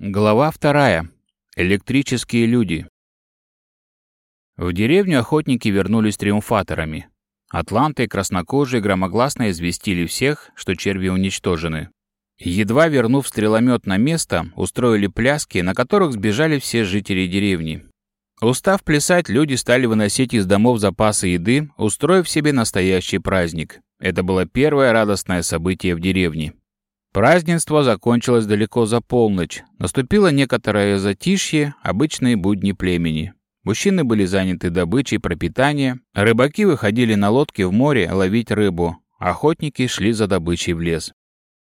Глава вторая. Электрические люди. В деревню охотники вернулись триумфаторами. Атланты и краснокожие громогласно известили всех, что черви уничтожены. Едва вернув стреломет на место, устроили пляски, на которых сбежали все жители деревни. Устав плясать, люди стали выносить из домов запасы еды, устроив себе настоящий праздник. Это было первое радостное событие в деревне. Празднество закончилось далеко за полночь. Наступило некоторое затишье, обычные будни племени. Мужчины были заняты добычей пропитания, рыбаки выходили на лодке в море ловить рыбу, охотники шли за добычей в лес.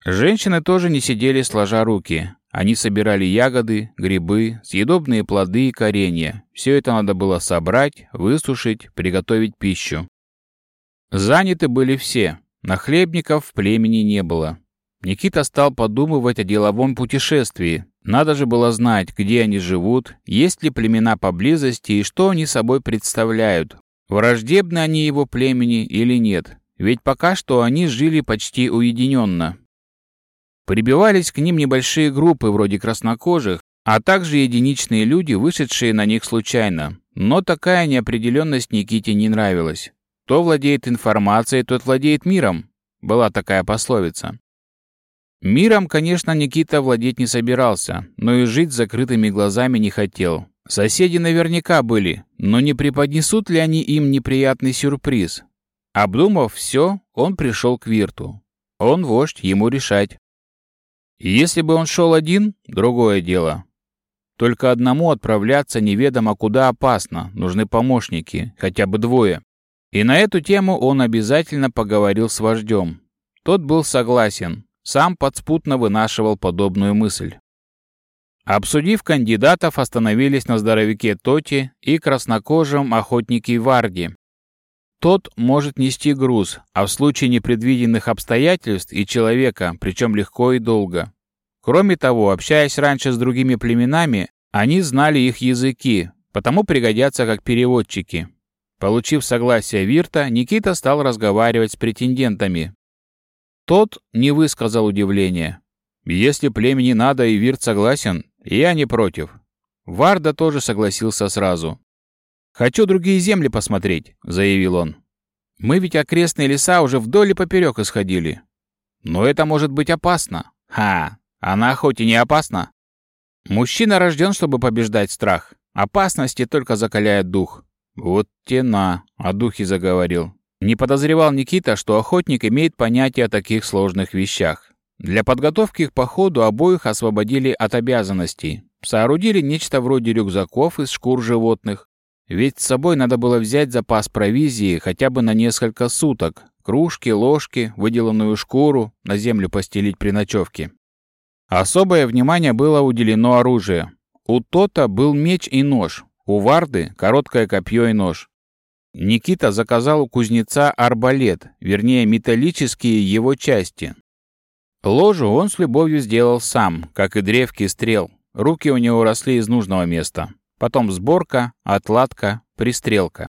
Женщины тоже не сидели сложа руки. Они собирали ягоды, грибы, съедобные плоды и коренья. Все это надо было собрать, высушить, приготовить пищу. Заняты были все. Нахлебников в племени не было. Никита стал подумывать о деловом путешествии. Надо же было знать, где они живут, есть ли племена поблизости и что они собой представляют. Враждебны они его племени или нет. Ведь пока что они жили почти уединенно. Прибивались к ним небольшие группы вроде краснокожих, а также единичные люди, вышедшие на них случайно. Но такая неопределенность Никите не нравилась. Кто владеет информацией, тот владеет миром. Была такая пословица. Миром, конечно, Никита владеть не собирался, но и жить с закрытыми глазами не хотел. Соседи наверняка были, но не преподнесут ли они им неприятный сюрприз? Обдумав все, он пришел к Вирту. Он вождь, ему решать. Если бы он шел один, другое дело. Только одному отправляться неведомо куда опасно, нужны помощники, хотя бы двое. И на эту тему он обязательно поговорил с вождем. Тот был согласен, сам подспутно вынашивал подобную мысль. Обсудив кандидатов, остановились на здоровяке Тоти и краснокожем охотнике Варди. Тот может нести груз, а в случае непредвиденных обстоятельств и человека, причем легко и долго. Кроме того, общаясь раньше с другими племенами, они знали их языки, потому пригодятся как переводчики. Получив согласие Вирта, Никита стал разговаривать с претендентами, тот не высказал удивления. Если племени надо и Вирт согласен, я не против. Варда тоже согласился сразу. «Хочу другие земли посмотреть», — заявил он. «Мы ведь окрестные леса уже вдоль и поперек исходили. Но это может быть опасно. Ха, а на охоте не опасно? Мужчина рожден, чтобы побеждать страх. Опасности только закаляет дух. Вот тена, о духе заговорил. Не подозревал Никита, что охотник имеет понятие о таких сложных вещах. Для подготовки к походу обоих освободили от обязанностей. Соорудили нечто вроде рюкзаков из шкур животных. Ведь с собой надо было взять запас провизии хотя бы на несколько суток. Кружки, ложки, выделанную шкуру, на землю постелить при ночевке. Особое внимание было уделено оружию. У Тота был меч и нож, у Варды — короткое копье и нож. Никита заказал у кузнеца арбалет, вернее, металлические его части. Ложу он с любовью сделал сам, как и древки стрел. Руки у него росли из нужного места. Потом сборка, отладка, пристрелка.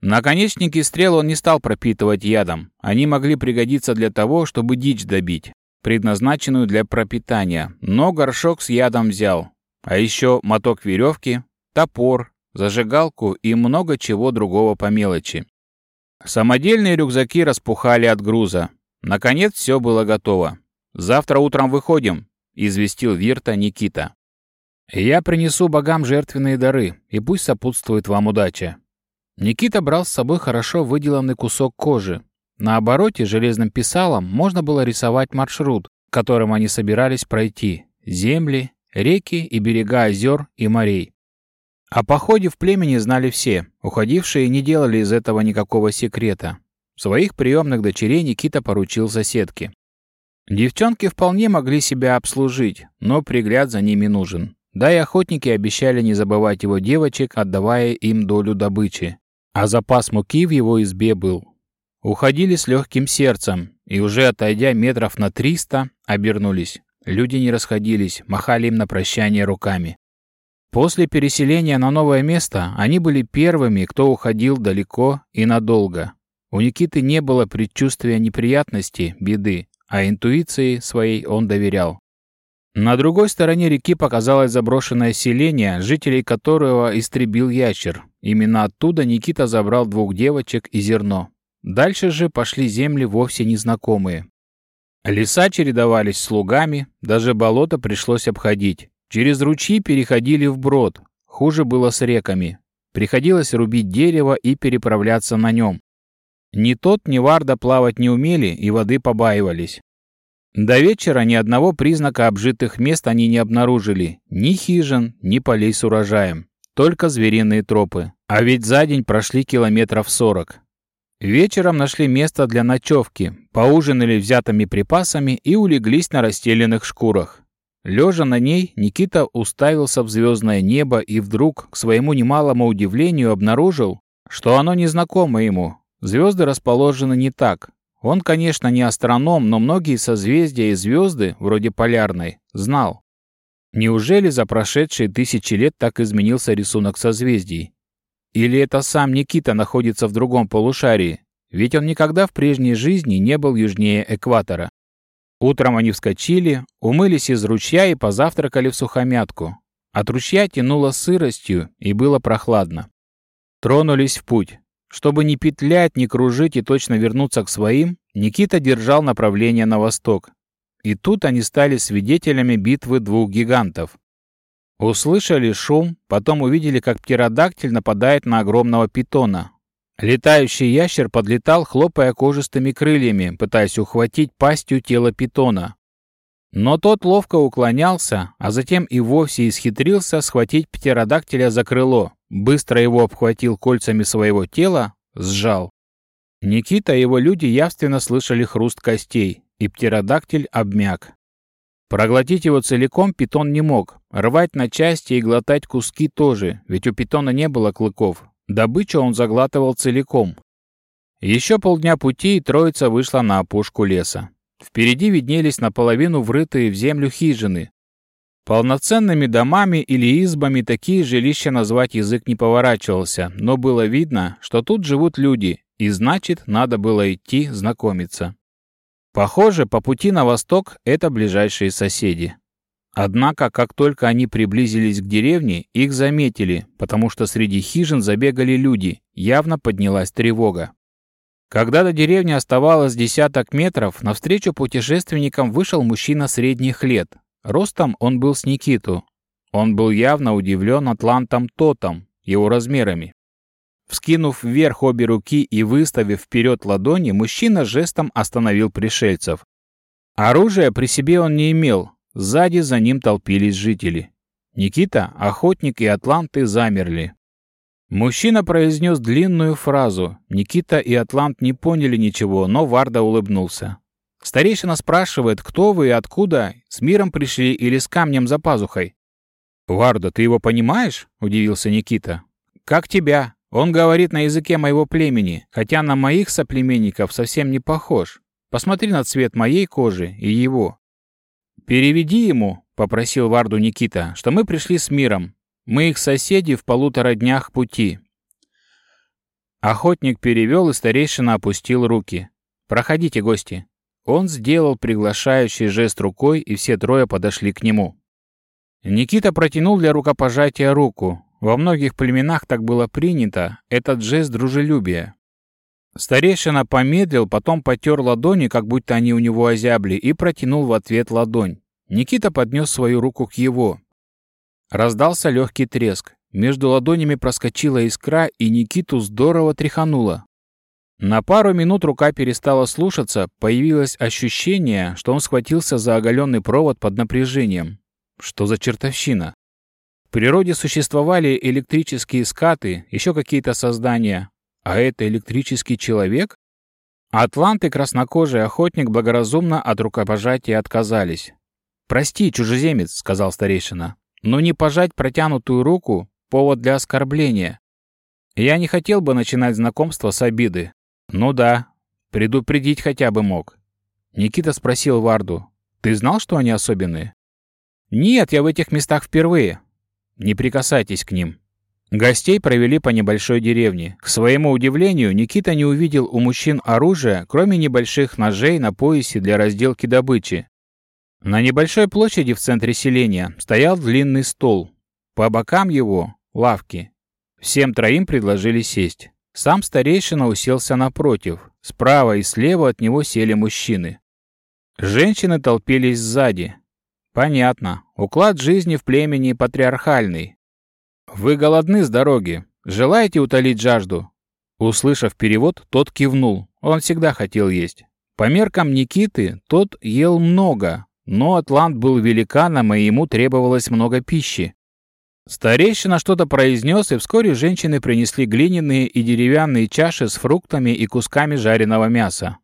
Наконечники стрел он не стал пропитывать ядом. Они могли пригодиться для того, чтобы дичь добить, предназначенную для пропитания. Но горшок с ядом взял. А еще моток веревки, топор, зажигалку и много чего другого по мелочи. Самодельные рюкзаки распухали от груза. Наконец все было готово. «Завтра утром выходим», — известил Вирта Никита. «Я принесу богам жертвенные дары, и пусть сопутствует вам удача». Никита брал с собой хорошо выделанный кусок кожи. На обороте железным писалом можно было рисовать маршрут, которым они собирались пройти. Земли, реки и берега озер и морей. О походе в племени знали все, уходившие не делали из этого никакого секрета. Своих приемных дочерей Никита поручил соседке. Девчонки вполне могли себя обслужить, но пригляд за ними нужен. Да и охотники обещали не забывать его девочек, отдавая им долю добычи. А запас муки в его избе был. Уходили с легким сердцем, и уже отойдя метров на триста, обернулись. Люди не расходились, махали им на прощание руками. После переселения на новое место они были первыми, кто уходил далеко и надолго. У Никиты не было предчувствия неприятности, беды, а интуиции своей он доверял. На другой стороне реки показалось заброшенное селение, жителей которого истребил ящер. Именно оттуда Никита забрал двух девочек и зерно. Дальше же пошли земли вовсе незнакомые. Леса чередовались с лугами, даже болото пришлось обходить. Через ручьи переходили вброд. Хуже было с реками. Приходилось рубить дерево и переправляться на нем. Ни тот, ни Варда плавать не умели и воды побаивались. До вечера ни одного признака обжитых мест они не обнаружили. Ни хижин, ни полей с урожаем. Только звериные тропы. А ведь за день прошли километров сорок. Вечером нашли место для ночевки, поужинали взятыми припасами и улеглись на расстеленных шкурах. Лежа на ней, Никита уставился в звездное небо и вдруг, к своему немалому удивлению, обнаружил, что оно незнакомо ему. Звезды расположены не так. Он, конечно, не астроном, но многие созвездия и звезды, вроде полярной, знал. Неужели за прошедшие тысячи лет так изменился рисунок созвездий? Или это сам Никита находится в другом полушарии? Ведь он никогда в прежней жизни не был южнее экватора. Утром они вскочили, умылись из ручья и позавтракали в сухомятку. От ручья тянуло сыростью, и было прохладно. Тронулись в путь. Чтобы не петлять, не кружить и точно вернуться к своим, Никита держал направление на восток. И тут они стали свидетелями битвы двух гигантов. Услышали шум, потом увидели, как птеродактиль нападает на огромного питона. Летающий ящер подлетал, хлопая кожистыми крыльями, пытаясь ухватить пастью тело питона. Но тот ловко уклонялся, а затем и вовсе исхитрился схватить птеродактиля за крыло, быстро его обхватил кольцами своего тела, сжал. Никита и его люди явственно слышали хруст костей, и птеродактиль обмяк. Проглотить его целиком питон не мог, рвать на части и глотать куски тоже, ведь у питона не было клыков. Добычу он заглатывал целиком. Еще полдня пути, и троица вышла на опушку леса. Впереди виднелись наполовину врытые в землю хижины. Полноценными домами или избами такие жилища назвать язык не поворачивался, но было видно, что тут живут люди, и значит, надо было идти знакомиться. Похоже, по пути на восток это ближайшие соседи. Однако, как только они приблизились к деревне, их заметили, потому что среди хижин забегали люди, явно поднялась тревога. Когда до деревни оставалось десяток метров, навстречу путешественникам вышел мужчина средних лет. Ростом он был с Никиту. Он был явно удивлен атлантом Тотом, его размерами. Вскинув вверх обе руки и выставив вперед ладони, мужчина жестом остановил пришельцев. Оружия при себе он не имел. Сзади за ним толпились жители. Никита, охотник и атланты замерли. Мужчина произнес длинную фразу. Никита и Атлант не поняли ничего, но Варда улыбнулся. Старейшина спрашивает, кто вы и откуда, с миром пришли или с камнем за пазухой. «Варда, ты его понимаешь?» — удивился Никита. «Как тебя?» Он говорит на языке моего племени, хотя на моих соплеменников совсем не похож. Посмотри на цвет моей кожи и его. «Переведи ему», — попросил Варду Никита, — «что мы пришли с миром. Мы их соседи в полутора днях пути». Охотник перевел, и старейшина опустил руки. «Проходите, гости». Он сделал приглашающий жест рукой, и все трое подошли к нему. Никита протянул для рукопожатия руку. Во многих племенах так было принято, этот жест дружелюбия. Старейшина помедлил, потом потер ладони, как будто они у него озябли, и протянул в ответ ладонь. Никита поднес свою руку к его. Раздался легкий треск. Между ладонями проскочила искра, и Никиту здорово тряхануло. На пару минут рука перестала слушаться, появилось ощущение, что он схватился за оголенный провод под напряжением. Что за чертовщина? природе существовали электрические скаты, еще какие-то создания. А это электрический человек? Атлант и краснокожий охотник благоразумно от рукопожатия отказались. «Прости, чужеземец», — сказал старейшина, «но не пожать протянутую руку — повод для оскорбления. Я не хотел бы начинать знакомство с обиды. Ну да, предупредить хотя бы мог». Никита спросил Варду, «Ты знал, что они особенные?» «Нет, я в этих местах впервые. Не прикасайтесь к ним». Гостей провели по небольшой деревне. К своему удивлению, Никита не увидел у мужчин оружия, кроме небольших ножей на поясе для разделки добычи. На небольшой площади в центре селения стоял длинный стол. По бокам его — лавки. Всем троим предложили сесть. Сам старейшина уселся напротив. Справа и слева от него сели мужчины. Женщины толпились сзади. Понятно, уклад жизни в племени патриархальный. «Вы голодны с дороги. Желаете утолить жажду?» Услышав перевод, тот кивнул. Он всегда хотел есть. По меркам Никиты, тот ел много, но Атлант был великаном, и ему требовалось много пищи. Старейшина что-то произнес, и вскоре женщины принесли глиняные и деревянные чаши с фруктами и кусками жареного мяса.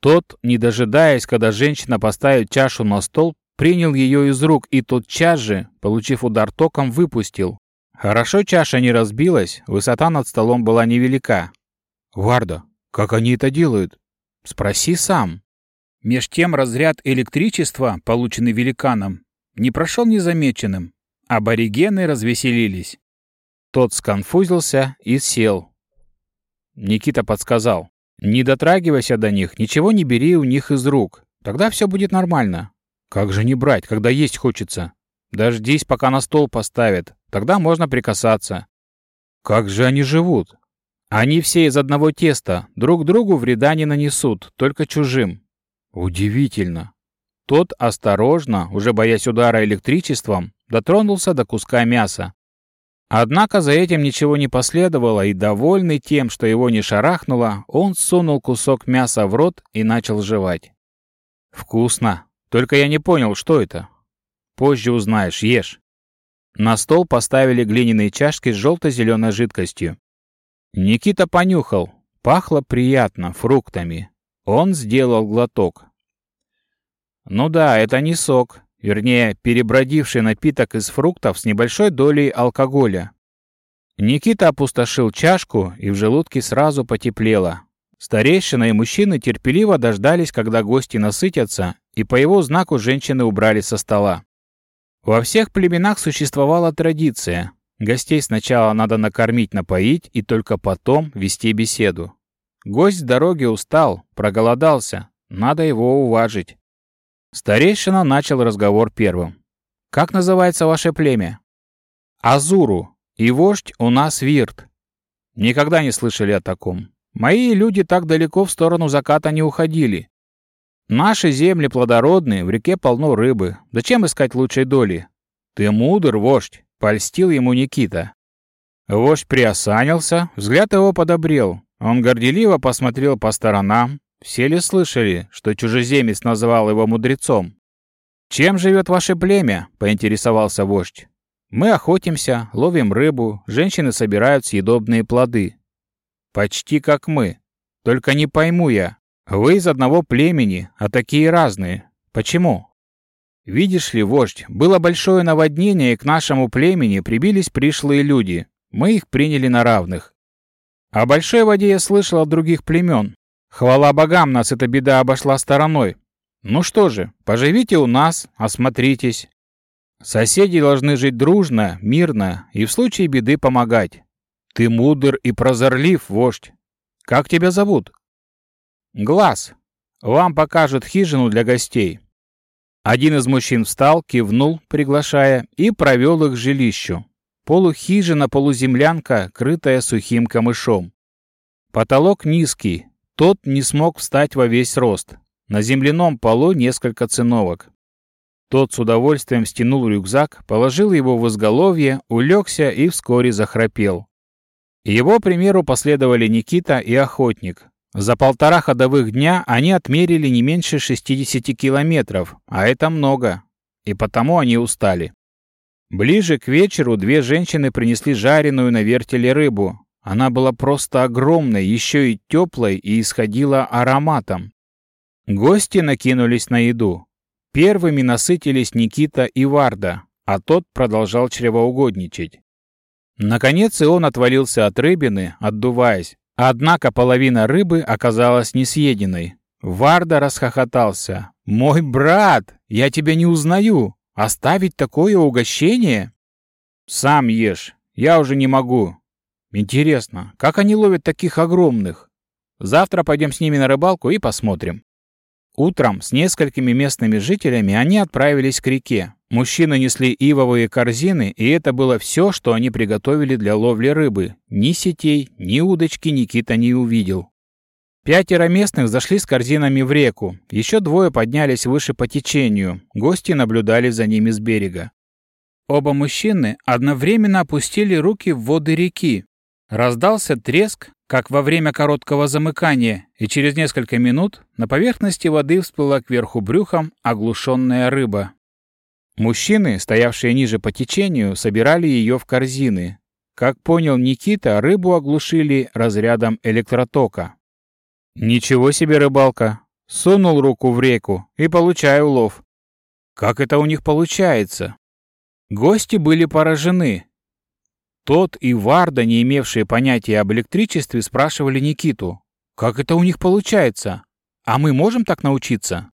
Тот, не дожидаясь, когда женщина поставит чашу на стол, принял ее из рук и тотчас же, получив удар током, выпустил. Хорошо чаша не разбилась, высота над столом была невелика. «Варда, как они это делают?» «Спроси сам». Меж тем разряд электричества, полученный великаном, не прошел незамеченным. Аборигены развеселились. Тот сконфузился и сел. Никита подсказал. «Не дотрагивайся до них, ничего не бери у них из рук. Тогда все будет нормально. Как же не брать, когда есть хочется? Дождись, пока на стол поставят. Тогда можно прикасаться. Как же они живут? Они все из одного теста, друг другу вреда не нанесут, только чужим. Удивительно. Тот осторожно, уже боясь удара электричеством, дотронулся до куска мяса. Однако за этим ничего не последовало, и, довольный тем, что его не шарахнуло, он сунул кусок мяса в рот и начал жевать. «Вкусно. Только я не понял, что это. Позже узнаешь, ешь». На стол поставили глиняные чашки с желто-зеленой жидкостью. Никита понюхал. Пахло приятно, фруктами. Он сделал глоток. Ну да, это не сок, вернее, перебродивший напиток из фруктов с небольшой долей алкоголя. Никита опустошил чашку, и в желудке сразу потеплело. Старейшина и мужчины терпеливо дождались, когда гости насытятся, и по его знаку женщины убрали со стола. Во всех племенах существовала традиция. Гостей сначала надо накормить, напоить, и только потом вести беседу. Гость с дороги устал, проголодался, надо его уважить. Старейшина начал разговор первым. «Как называется ваше племя?» «Азуру. И вождь у нас Вирт». «Никогда не слышали о таком. Мои люди так далеко в сторону заката не уходили. Наши земли плодородные, в реке полно рыбы. Зачем искать лучшей доли?» «Ты мудр, вождь», — польстил ему Никита. Вождь приосанился, взгляд его подобрел. Он горделиво посмотрел по сторонам, все ли слышали, что чужеземец называл его мудрецом? «Чем живет ваше племя?» — поинтересовался вождь. «Мы охотимся, ловим рыбу, женщины собирают съедобные плоды». «Почти как мы. Только не пойму я. Вы из одного племени, а такие разные. Почему?» «Видишь ли, вождь, было большое наводнение, и к нашему племени прибились пришлые люди. Мы их приняли на равных. О большой воде я слышал от других племен, Хвала богам, нас эта беда обошла стороной. Ну что же, поживите у нас, осмотритесь. Соседи должны жить дружно, мирно и в случае беды помогать. Ты мудр и прозорлив, вождь. Как тебя зовут? Глаз. Вам покажут хижину для гостей. Один из мужчин встал, кивнул, приглашая, и провел их к жилищу. Полухижина, полуземлянка, крытая сухим камышом. Потолок низкий, тот не смог встать во весь рост. На земляном полу несколько циновок. Тот с удовольствием стянул рюкзак, положил его в изголовье, улегся и вскоре захрапел. Его примеру последовали Никита и Охотник. За полтора ходовых дня они отмерили не меньше 60 километров, а это много. И потому они устали. Ближе к вечеру две женщины принесли жареную на вертеле рыбу, она была просто огромной, еще и теплой и исходила ароматом. Гости накинулись на еду. Первыми насытились Никита и Варда, а тот продолжал чревоугодничать. Наконец и он отвалился от рыбины, отдуваясь. Однако половина рыбы оказалась несъеденной. Варда расхохотался. «Мой брат! Я тебя не узнаю! Оставить такое угощение?» «Сам ешь. Я уже не могу. Интересно, как они ловят таких огромных? Завтра пойдем с ними на рыбалку и посмотрим. Утром с несколькими местными жителями они отправились к реке. Мужчины несли ивовые корзины, и это было все, что они приготовили для ловли рыбы. Ни сетей, ни удочки Никита не увидел. Пятеро местных зашли с корзинами в реку. Еще двое поднялись выше по течению. Гости наблюдали за ними с берега. Оба мужчины одновременно опустили руки в воды реки. Раздался треск, как во время короткого замыкания, и через несколько минут на поверхности воды всплыла кверху брюхом оглушенная рыба. Мужчины, стоявшие ниже по течению, собирали ее в корзины. Как понял Никита, рыбу оглушили разрядом электротока. Ничего себе рыбалка! Сунул руку в реку и получаю улов. Как это у них получается? Гости были поражены. Тот и Варда, не имевшие понятия об электричестве, спрашивали Никиту. Как это у них получается? А мы можем так научиться?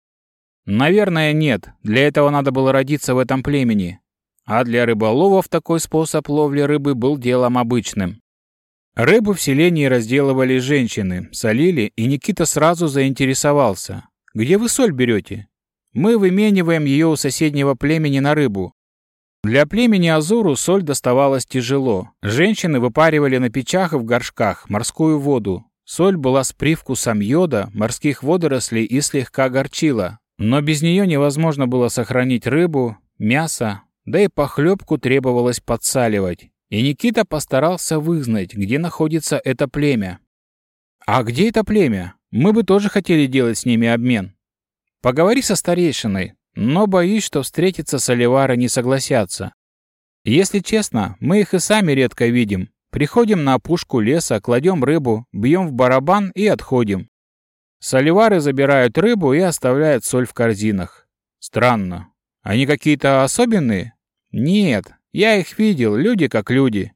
Наверное, нет. Для этого надо было родиться в этом племени. А для рыболовов такой способ ловли рыбы был делом обычным. Рыбу в селении разделывали женщины, солили, и Никита сразу заинтересовался. «Где вы соль берете?» «Мы вымениваем ее у соседнего племени на рыбу. Для племени Азуру соль доставалась тяжело. Женщины выпаривали на печах и в горшках морскую воду. Соль была с привкусом йода, морских водорослей и слегка горчила. Но без нее невозможно было сохранить рыбу, мясо, да и похлебку требовалось подсаливать. И Никита постарался вызнать, где находится это племя. «А где это племя? Мы бы тоже хотели делать с ними обмен. Поговори со старейшиной, но боюсь, что встретиться с Оливара не согласятся. Если честно, мы их и сами редко видим. Приходим на опушку леса, кладем рыбу, бьем в барабан и отходим. Соливары забирают рыбу и оставляют соль в корзинах. Странно. Они какие-то особенные? Нет, я их видел, люди как люди.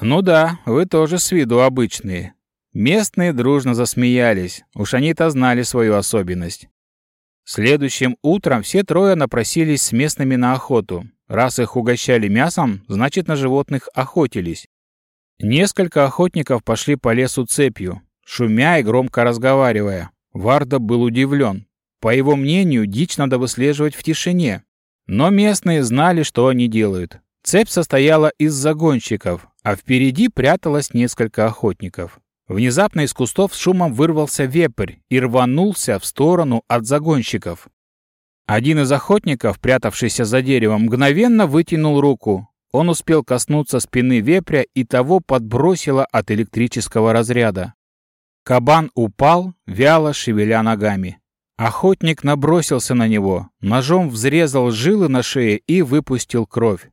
Ну да, вы тоже с виду обычные. Местные дружно засмеялись, уж они-то знали свою особенность. Следующим утром все трое напросились с местными на охоту. Раз их угощали мясом, значит на животных охотились. Несколько охотников пошли по лесу цепью, шумя и громко разговаривая. Варда был удивлен. По его мнению, дичь надо выслеживать в тишине. Но местные знали, что они делают. Цепь состояла из загонщиков, а впереди пряталось несколько охотников. Внезапно из кустов с шумом вырвался вепрь и рванулся в сторону от загонщиков. Один из охотников, прятавшийся за деревом, мгновенно вытянул руку. Он успел коснуться спины вепря и того подбросило от электрического разряда. Кабан упал, вяло шевеля ногами. Охотник набросился на него, ножом взрезал жилы на шее и выпустил кровь.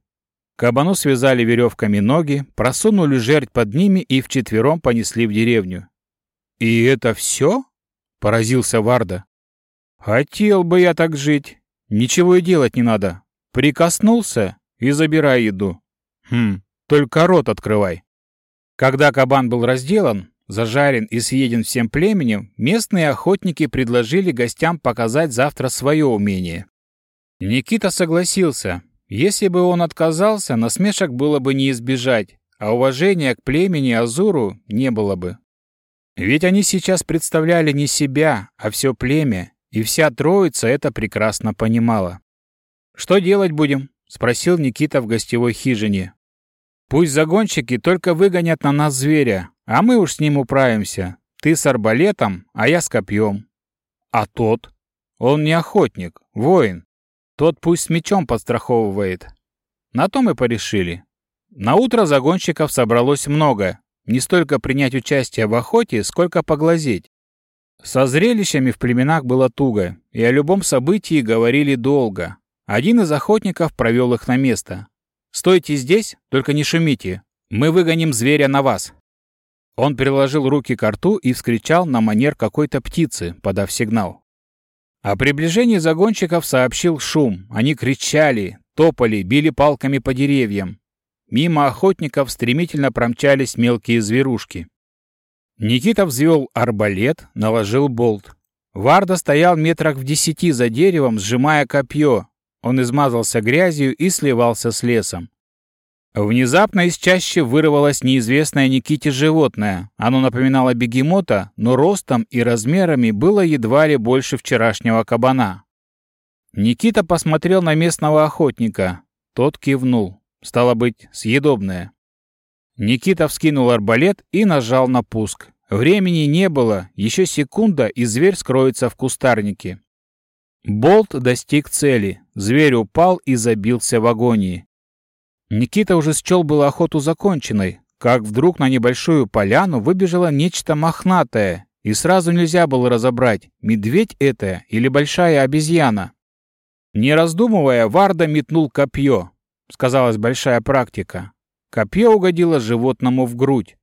Кабану связали веревками ноги, просунули жерть под ними и вчетвером понесли в деревню. «И это все?» — поразился Варда. «Хотел бы я так жить. Ничего и делать не надо. Прикоснулся и забирай еду. Хм, только рот открывай». Когда кабан был разделан, зажарен и съеден всем племенем, местные охотники предложили гостям показать завтра свое умение. Никита согласился, если бы он отказался, насмешек было бы не избежать, а уважения к племени Азуру не было бы. Ведь они сейчас представляли не себя, а все племя, и вся троица это прекрасно понимала. «Что делать будем?» — спросил Никита в гостевой хижине. «Пусть загонщики только выгонят на нас зверя, а мы уж с ним управимся. Ты с арбалетом, а я с копьем». «А тот?» «Он не охотник, воин. Тот пусть с мечом подстраховывает. На то мы порешили. На утро загонщиков собралось много. Не столько принять участие в охоте, сколько поглазеть. Со зрелищами в племенах было туго, и о любом событии говорили долго. Один из охотников провел их на место. «Стойте здесь, только не шумите. Мы выгоним зверя на вас». Он приложил руки к рту и вскричал на манер какой-то птицы, подав сигнал. О приближении загонщиков сообщил шум. Они кричали, топали, били палками по деревьям. Мимо охотников стремительно промчались мелкие зверушки. Никита взвел арбалет, наложил болт. Варда стоял метрах в десяти за деревом, сжимая копье. Он измазался грязью и сливался с лесом. Внезапно из чащи вырвалось неизвестное Никите животное. Оно напоминало бегемота, но ростом и размерами было едва ли больше вчерашнего кабана. Никита посмотрел на местного охотника. Тот кивнул. Стало быть, съедобное. Никита вскинул арбалет и нажал на пуск. Времени не было, еще секунда, и зверь скроется в кустарнике. Болт достиг цели. Зверь упал и забился в агонии. Никита уже счел было охоту законченной, как вдруг на небольшую поляну выбежало нечто мохнатое, и сразу нельзя было разобрать, медведь это или большая обезьяна. Не раздумывая, Варда метнул копье. Сказалась большая практика. Копье угодило животному в грудь.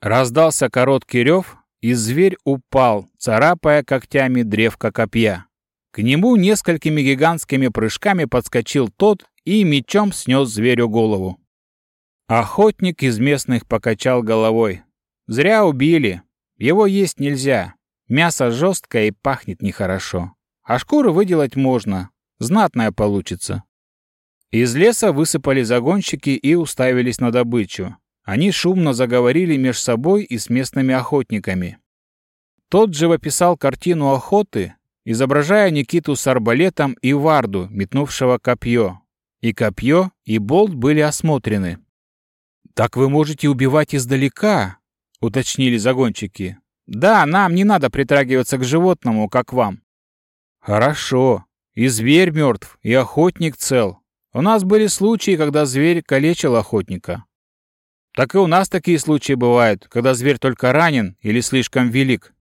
Раздался короткий рев, и зверь упал, царапая когтями древко копья. К нему несколькими гигантскими прыжками подскочил тот и мечом снес зверю голову. Охотник из местных покачал головой. Зря убили. Его есть нельзя. Мясо жесткое и пахнет нехорошо. А шкуру выделать можно. Знатная получится. Из леса высыпали загонщики и уставились на добычу. Они шумно заговорили меж собой и с местными охотниками. Тот же вописал картину охоты, изображая Никиту с арбалетом и Варду, метнувшего копье. И копье, и болт были осмотрены. «Так вы можете убивать издалека», — уточнили загонщики. «Да, нам не надо притрагиваться к животному, как вам». «Хорошо. И зверь мертв, и охотник цел. У нас были случаи, когда зверь калечил охотника. Так и у нас такие случаи бывают, когда зверь только ранен или слишком велик.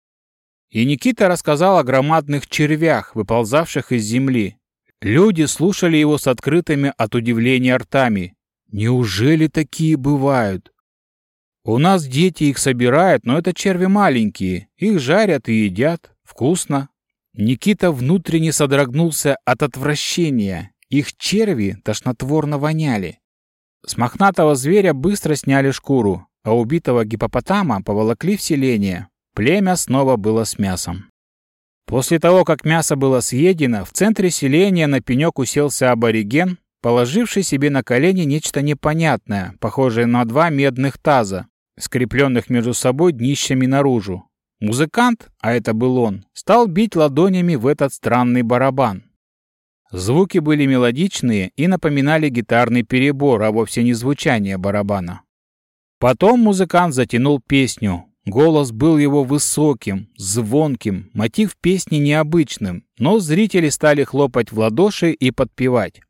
И Никита рассказал о громадных червях, выползавших из земли. Люди слушали его с открытыми от удивления ртами. Неужели такие бывают? У нас дети их собирают, но это черви маленькие. Их жарят и едят. Вкусно. Никита внутренне содрогнулся от отвращения. Их черви тошнотворно воняли. С мохнатого зверя быстро сняли шкуру, а убитого гипопотама поволокли в селение. Племя снова было с мясом. После того, как мясо было съедено, в центре селения на пенек уселся абориген, положивший себе на колени нечто непонятное, похожее на два медных таза, скрепленных между собой днищами наружу. Музыкант, а это был он, стал бить ладонями в этот странный барабан. Звуки были мелодичные и напоминали гитарный перебор, а вовсе не звучание барабана. Потом музыкант затянул песню. Голос был его высоким, звонким, мотив песни необычным, но зрители стали хлопать в ладоши и подпевать.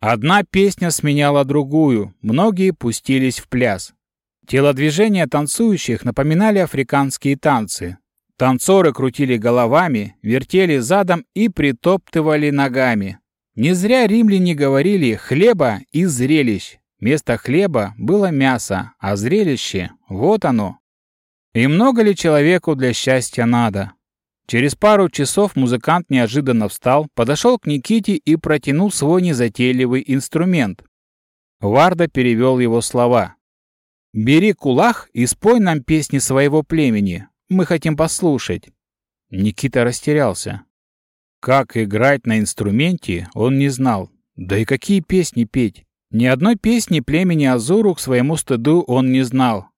Одна песня сменяла другую, многие пустились в пляс. Телодвижения танцующих напоминали африканские танцы, Танцоры крутили головами, вертели задом и притоптывали ногами. Не зря римляне говорили «хлеба» и «зрелищ». Вместо хлеба было мясо, а зрелище — вот оно. И много ли человеку для счастья надо? Через пару часов музыкант неожиданно встал, подошел к Никите и протянул свой незатейливый инструмент. Варда перевел его слова. «Бери кулах и спой нам песни своего племени. Мы хотим послушать». Никита растерялся. Как играть на инструменте, он не знал. Да и какие песни петь? Ни одной песни племени Азуру к своему стыду он не знал.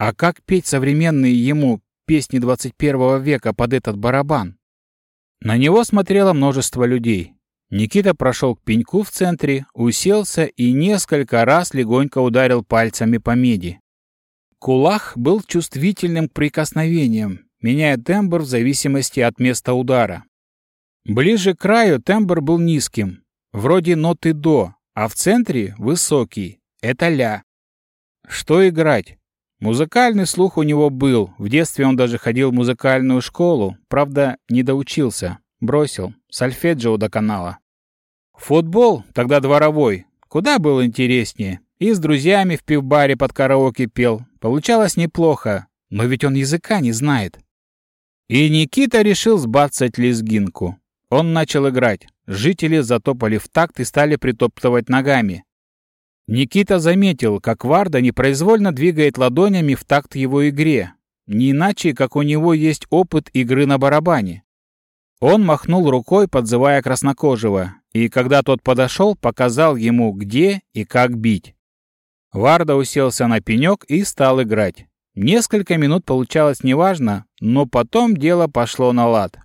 А как петь современные ему песни 21 века под этот барабан? На него смотрело множество людей. Никита прошел к пеньку в центре, уселся и несколько раз легонько ударил пальцами по меди. Кулах был чувствительным к прикосновениям, меняя тембр в зависимости от места удара. Ближе к краю тембр был низким, вроде ноты до, а в центре высокий. Это ля. Что играть? Музыкальный слух у него был. В детстве он даже ходил в музыкальную школу. Правда, не доучился. Бросил. Сольфеджио до канала. Футбол, тогда дворовой, куда был интереснее. И с друзьями в пивбаре под караоке пел. Получалось неплохо, но ведь он языка не знает. И Никита решил сбацать лезгинку. Он начал играть. Жители затопали в такт и стали притоптывать ногами. Никита заметил, как Варда непроизвольно двигает ладонями в такт его игре. Не иначе, как у него есть опыт игры на барабане. Он махнул рукой, подзывая краснокожего, и когда тот подошел, показал ему, где и как бить. Варда уселся на пенек и стал играть. Несколько минут получалось неважно, но потом дело пошло на лад.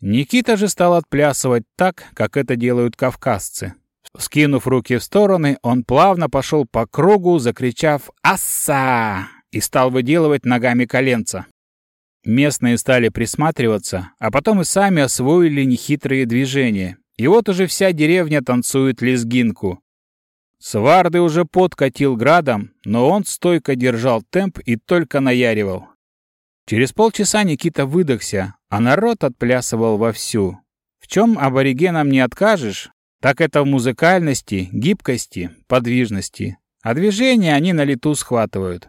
Никита же стал отплясывать так, как это делают кавказцы. Скинув руки в стороны, он плавно пошел по кругу, закричав «Асса!» и стал выделывать ногами коленца. Местные стали присматриваться, а потом и сами освоили нехитрые движения. И вот уже вся деревня танцует лезгинку. Сварды уже подкатил градом, но он стойко держал темп и только наяривал. Через полчаса Никита выдохся, а народ отплясывал вовсю. В чем аборигенам не откажешь, так это в музыкальности, гибкости, подвижности. А движения они на лету схватывают.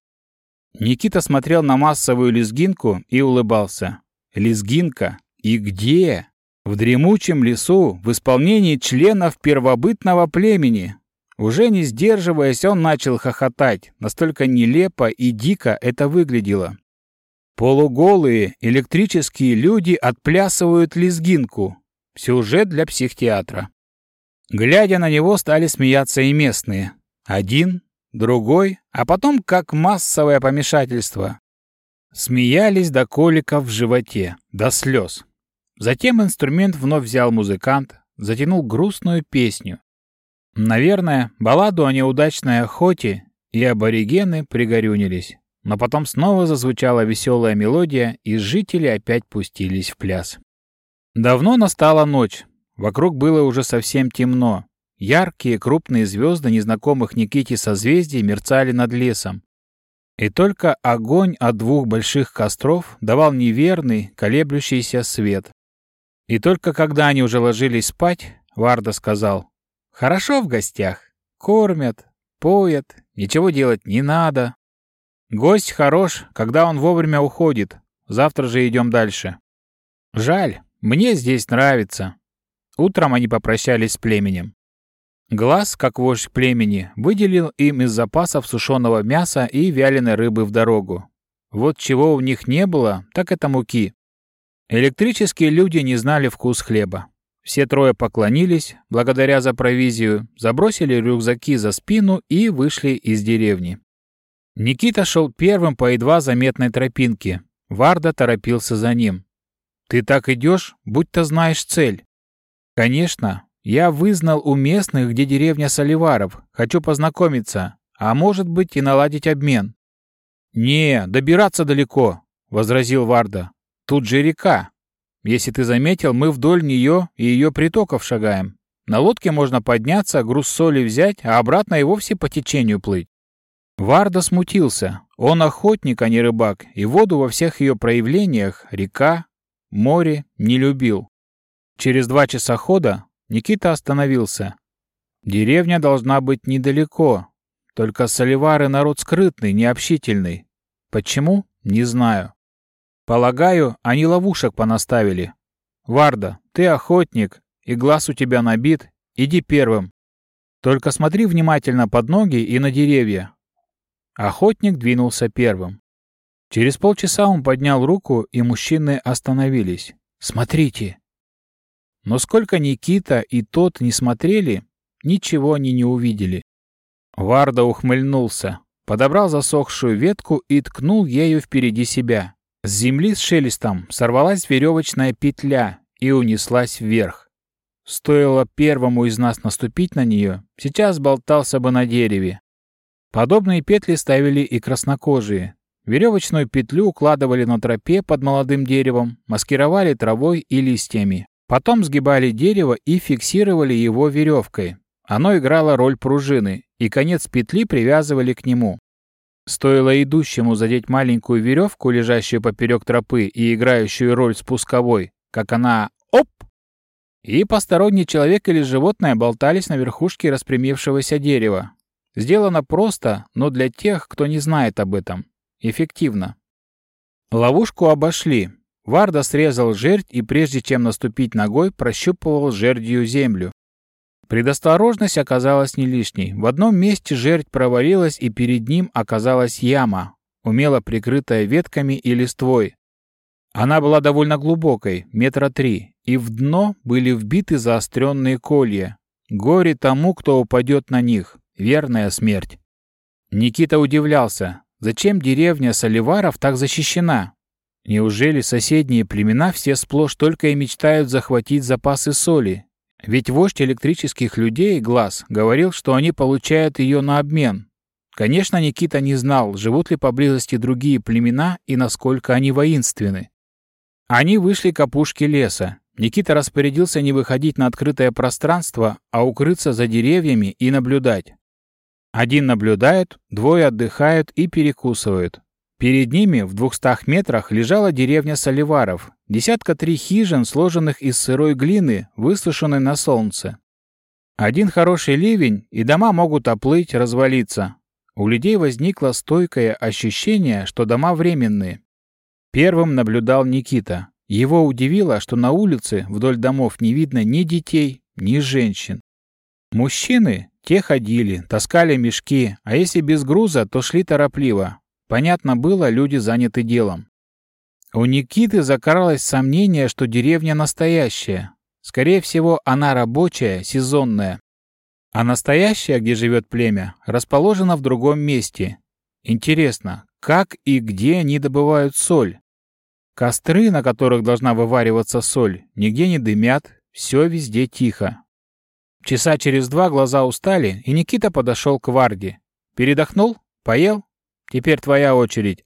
Никита смотрел на массовую лезгинку и улыбался. Лезгинка? И где? В дремучем лесу, в исполнении членов первобытного племени. Уже не сдерживаясь, он начал хохотать. Настолько нелепо и дико это выглядело. Полуголые электрические люди отплясывают лезгинку. Сюжет для психтеатра. Глядя на него, стали смеяться и местные. Один, другой, а потом как массовое помешательство. Смеялись до коликов в животе, до слез. Затем инструмент вновь взял музыкант, затянул грустную песню. Наверное, балладу о неудачной охоте, и аборигены пригорюнились. Но потом снова зазвучала веселая мелодия, и жители опять пустились в пляс. Давно настала ночь, Вокруг было уже совсем темно. Яркие крупные звезды незнакомых Никите созвездий мерцали над лесом. И только огонь от двух больших костров давал неверный, колеблющийся свет. И только когда они уже ложились спать, Варда сказал, «Хорошо в гостях. Кормят, поят, ничего делать не надо. Гость хорош, когда он вовремя уходит. Завтра же идем дальше. Жаль, мне здесь нравится. Утром они попрощались с племенем. Глаз, как вождь племени, выделил им из запасов сушеного мяса и вяленой рыбы в дорогу. Вот чего у них не было, так это муки. Электрические люди не знали вкус хлеба. Все трое поклонились, благодаря за провизию, забросили рюкзаки за спину и вышли из деревни. Никита шел первым по едва заметной тропинке. Варда торопился за ним. «Ты так идешь, будь-то знаешь цель. Конечно, я вызнал у местных, где деревня Соливаров. Хочу познакомиться, а может быть и наладить обмен. Не, добираться далеко, возразил Варда. Тут же река. Если ты заметил, мы вдоль нее и ее притоков шагаем. На лодке можно подняться, груз соли взять, а обратно и вовсе по течению плыть. Варда смутился. Он охотник, а не рыбак, и воду во всех ее проявлениях, река, море, не любил. Через два часа хода Никита остановился. Деревня должна быть недалеко. Только соливары народ скрытный, необщительный. Почему? Не знаю. Полагаю, они ловушек понаставили. Варда, ты охотник, и глаз у тебя набит. Иди первым. Только смотри внимательно под ноги и на деревья. Охотник двинулся первым. Через полчаса он поднял руку, и мужчины остановились. «Смотрите!» Но сколько Никита и тот не смотрели, ничего они не увидели. Варда ухмыльнулся, подобрал засохшую ветку и ткнул ею впереди себя. С земли с шелестом сорвалась веревочная петля и унеслась вверх. Стоило первому из нас наступить на нее, сейчас болтался бы на дереве. Подобные петли ставили и краснокожие. Веревочную петлю укладывали на тропе под молодым деревом, маскировали травой и листьями. Потом сгибали дерево и фиксировали его веревкой. Оно играло роль пружины, и конец петли привязывали к нему. Стоило идущему задеть маленькую веревку, лежащую поперек тропы и играющую роль спусковой, как она «оп!» и посторонний человек или животное болтались на верхушке распрямившегося дерева. Сделано просто, но для тех, кто не знает об этом. Эффективно. Ловушку обошли, Варда срезал жердь и прежде чем наступить ногой, прощупывал жердью землю. Предосторожность оказалась не лишней. В одном месте жердь провалилась, и перед ним оказалась яма, умело прикрытая ветками и листвой. Она была довольно глубокой, метра три, и в дно были вбиты заостренные колья. Горе тому, кто упадет на них. Верная смерть. Никита удивлялся, зачем деревня Соливаров так защищена? Неужели соседние племена все сплошь только и мечтают захватить запасы соли? Ведь вождь электрических людей, Глаз, говорил, что они получают ее на обмен. Конечно, Никита не знал, живут ли поблизости другие племена и насколько они воинственны. Они вышли к опушке леса. Никита распорядился не выходить на открытое пространство, а укрыться за деревьями и наблюдать. Один наблюдает, двое отдыхают и перекусывают. Перед ними в двухстах метрах лежала деревня Соливаров, десятка три хижин, сложенных из сырой глины, высушенной на солнце. Один хороший ливень, и дома могут оплыть, развалиться. У людей возникло стойкое ощущение, что дома временные. Первым наблюдал Никита. Его удивило, что на улице вдоль домов не видно ни детей, ни женщин. Мужчины, те ходили, таскали мешки, а если без груза, то шли торопливо, Понятно было, люди заняты делом. У Никиты закралось сомнение, что деревня настоящая. Скорее всего, она рабочая, сезонная. А настоящая, где живет племя, расположена в другом месте. Интересно, как и где они добывают соль? Костры, на которых должна вывариваться соль, нигде не дымят, все везде тихо. Часа через два глаза устали, и Никита подошел к Варде. Передохнул? Поел? Теперь твоя очередь.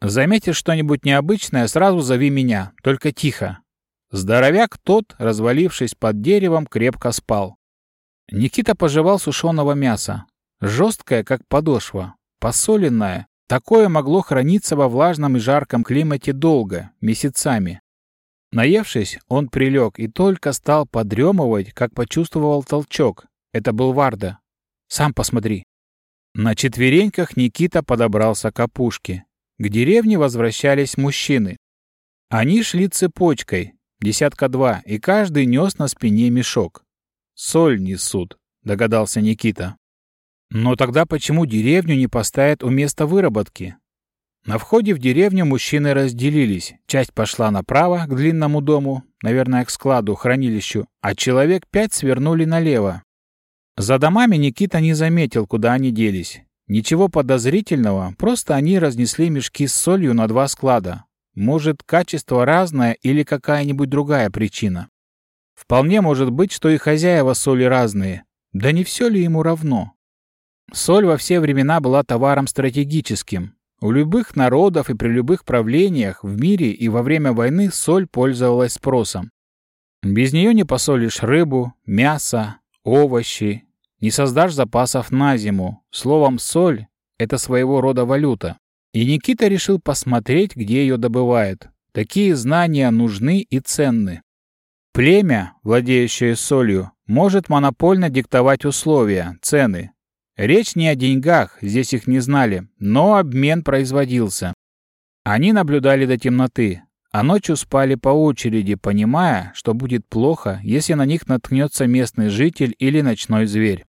Заметишь что-нибудь необычное, сразу зови меня, только тихо. Здоровяк тот, развалившись под деревом, крепко спал. Никита пожевал сушеного мяса. Жесткое, как подошва, посоленное. Такое могло храниться во влажном и жарком климате долго, месяцами. Наевшись, он прилег и только стал подремывать, как почувствовал толчок. Это был Варда. «Сам посмотри», на четвереньках Никита подобрался к опушке. К деревне возвращались мужчины. Они шли цепочкой, десятка два, и каждый нес на спине мешок. «Соль несут», — догадался Никита. «Но тогда почему деревню не поставят у места выработки?» На входе в деревню мужчины разделились. Часть пошла направо, к длинному дому, наверное, к складу, хранилищу, а человек пять свернули налево, за домами Никита не заметил, куда они делись. Ничего подозрительного, просто они разнесли мешки с солью на два склада. Может, качество разное или какая-нибудь другая причина. Вполне может быть, что и хозяева соли разные. Да не все ли ему равно? Соль во все времена была товаром стратегическим. У любых народов и при любых правлениях в мире и во время войны соль пользовалась спросом. Без нее не посолишь рыбу, мясо, овощи, не создашь запасов на зиму. Словом, соль — это своего рода валюта. И Никита решил посмотреть, где ее добывают. Такие знания нужны и ценны. Племя, владеющее солью, может монопольно диктовать условия, цены. Речь не о деньгах, здесь их не знали, но обмен производился. Они наблюдали до темноты, а ночью спали по очереди, понимая, что будет плохо, если на них наткнется местный житель или ночной зверь.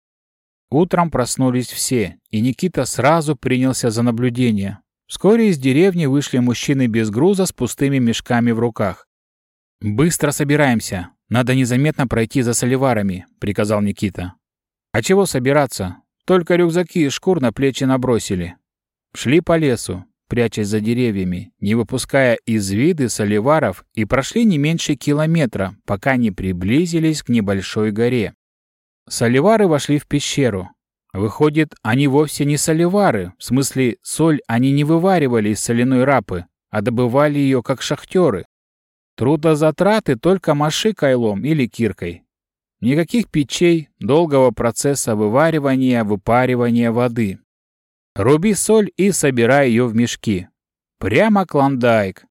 Утром проснулись все, и Никита сразу принялся за наблюдение. Вскоре из деревни вышли мужчины без груза с пустыми мешками в руках. «Быстро собираемся. Надо незаметно пройти за соливарами», — приказал Никита. «А чего собираться? Только рюкзаки и шкур на плечи набросили». Шли по лесу прячась за деревьями, не выпуская из виды соливаров, и прошли не меньше километра, пока не приблизились к небольшой горе. Соливары вошли в пещеру. Выходит, они вовсе не соливары, в смысле соль они не вываривали из соляной рапы, а добывали ее как шахтеры. Трудозатраты только маши кайлом или киркой. Никаких печей, долгого процесса вываривания, выпаривания воды. Руби соль и собирай ее в мешки. Прямо клондайк.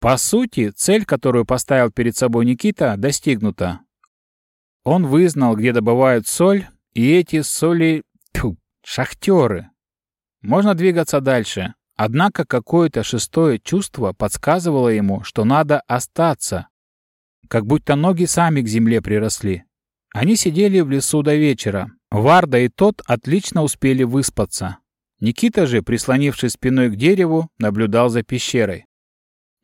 По сути, цель, которую поставил перед собой Никита, достигнута. Он вызнал, где добывают соль, и эти соли... Тьфу, шахтеры. Можно двигаться дальше. Однако какое-то шестое чувство подсказывало ему, что надо остаться. Как будто ноги сами к земле приросли. Они сидели в лесу до вечера. Варда и тот отлично успели выспаться. Никита же, прислонившись спиной к дереву, наблюдал за пещерой.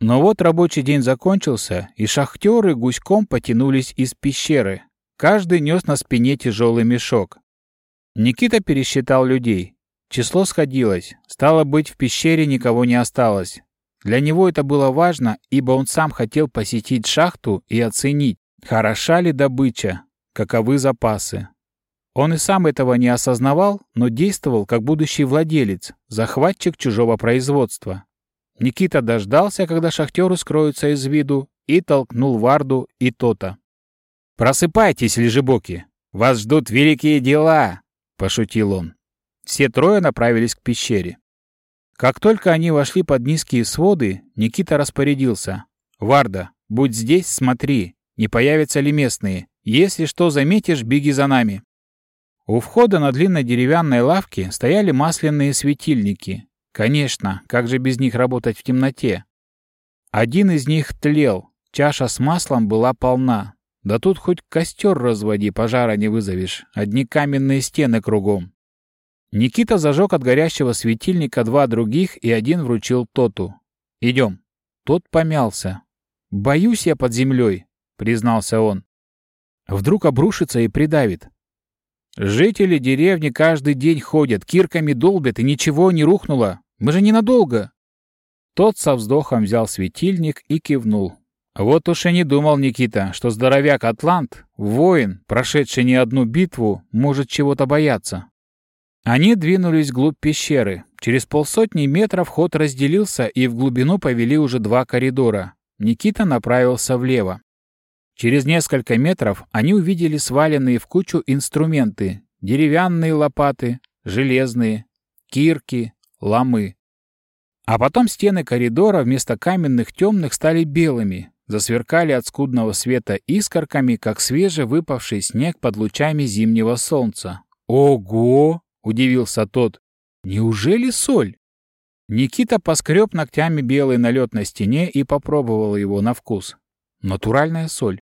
Но вот рабочий день закончился, и шахтеры гуськом потянулись из пещеры. Каждый нес на спине тяжелый мешок. Никита пересчитал людей. Число сходилось. Стало быть, в пещере никого не осталось. Для него это было важно, ибо он сам хотел посетить шахту и оценить, хороша ли добыча, каковы запасы. Он и сам этого не осознавал, но действовал как будущий владелец, захватчик чужого производства. Никита дождался, когда шахтеры скроются из виду, и толкнул Варду и Тота. «Просыпайтесь, лежебоки! Вас ждут великие дела!» — пошутил он. Все трое направились к пещере. Как только они вошли под низкие своды, Никита распорядился. «Варда, будь здесь, смотри, не появятся ли местные. Если что заметишь, беги за нами». У входа на длинной деревянной лавке стояли масляные светильники. Конечно, как же без них работать в темноте? Один из них тлел, чаша с маслом была полна. Да тут хоть костер разводи, пожара не вызовешь, одни каменные стены кругом. Никита зажег от горящего светильника два других и один вручил Тоту. «Идем». Тот помялся. «Боюсь я под землей», — признался он. «Вдруг обрушится и придавит. Жители деревни каждый день ходят, кирками долбят, и ничего не рухнуло. Мы же ненадолго. Тот со вздохом взял светильник и кивнул. Вот уж и не думал Никита, что здоровяк Атлант, воин, прошедший не одну битву, может чего-то бояться. Они двинулись вглубь пещеры. Через полсотни метров ход разделился, и в глубину повели уже два коридора. Никита направился влево. Через несколько метров они увидели сваленные в кучу инструменты. Деревянные лопаты, железные, кирки, ломы. А потом стены коридора вместо каменных темных стали белыми, засверкали от скудного света искорками, как свежевыпавший снег под лучами зимнего солнца. «Ого!» — удивился тот. «Неужели соль?» Никита поскреб ногтями белый налет на стене и попробовал его на вкус. Натуральная соль.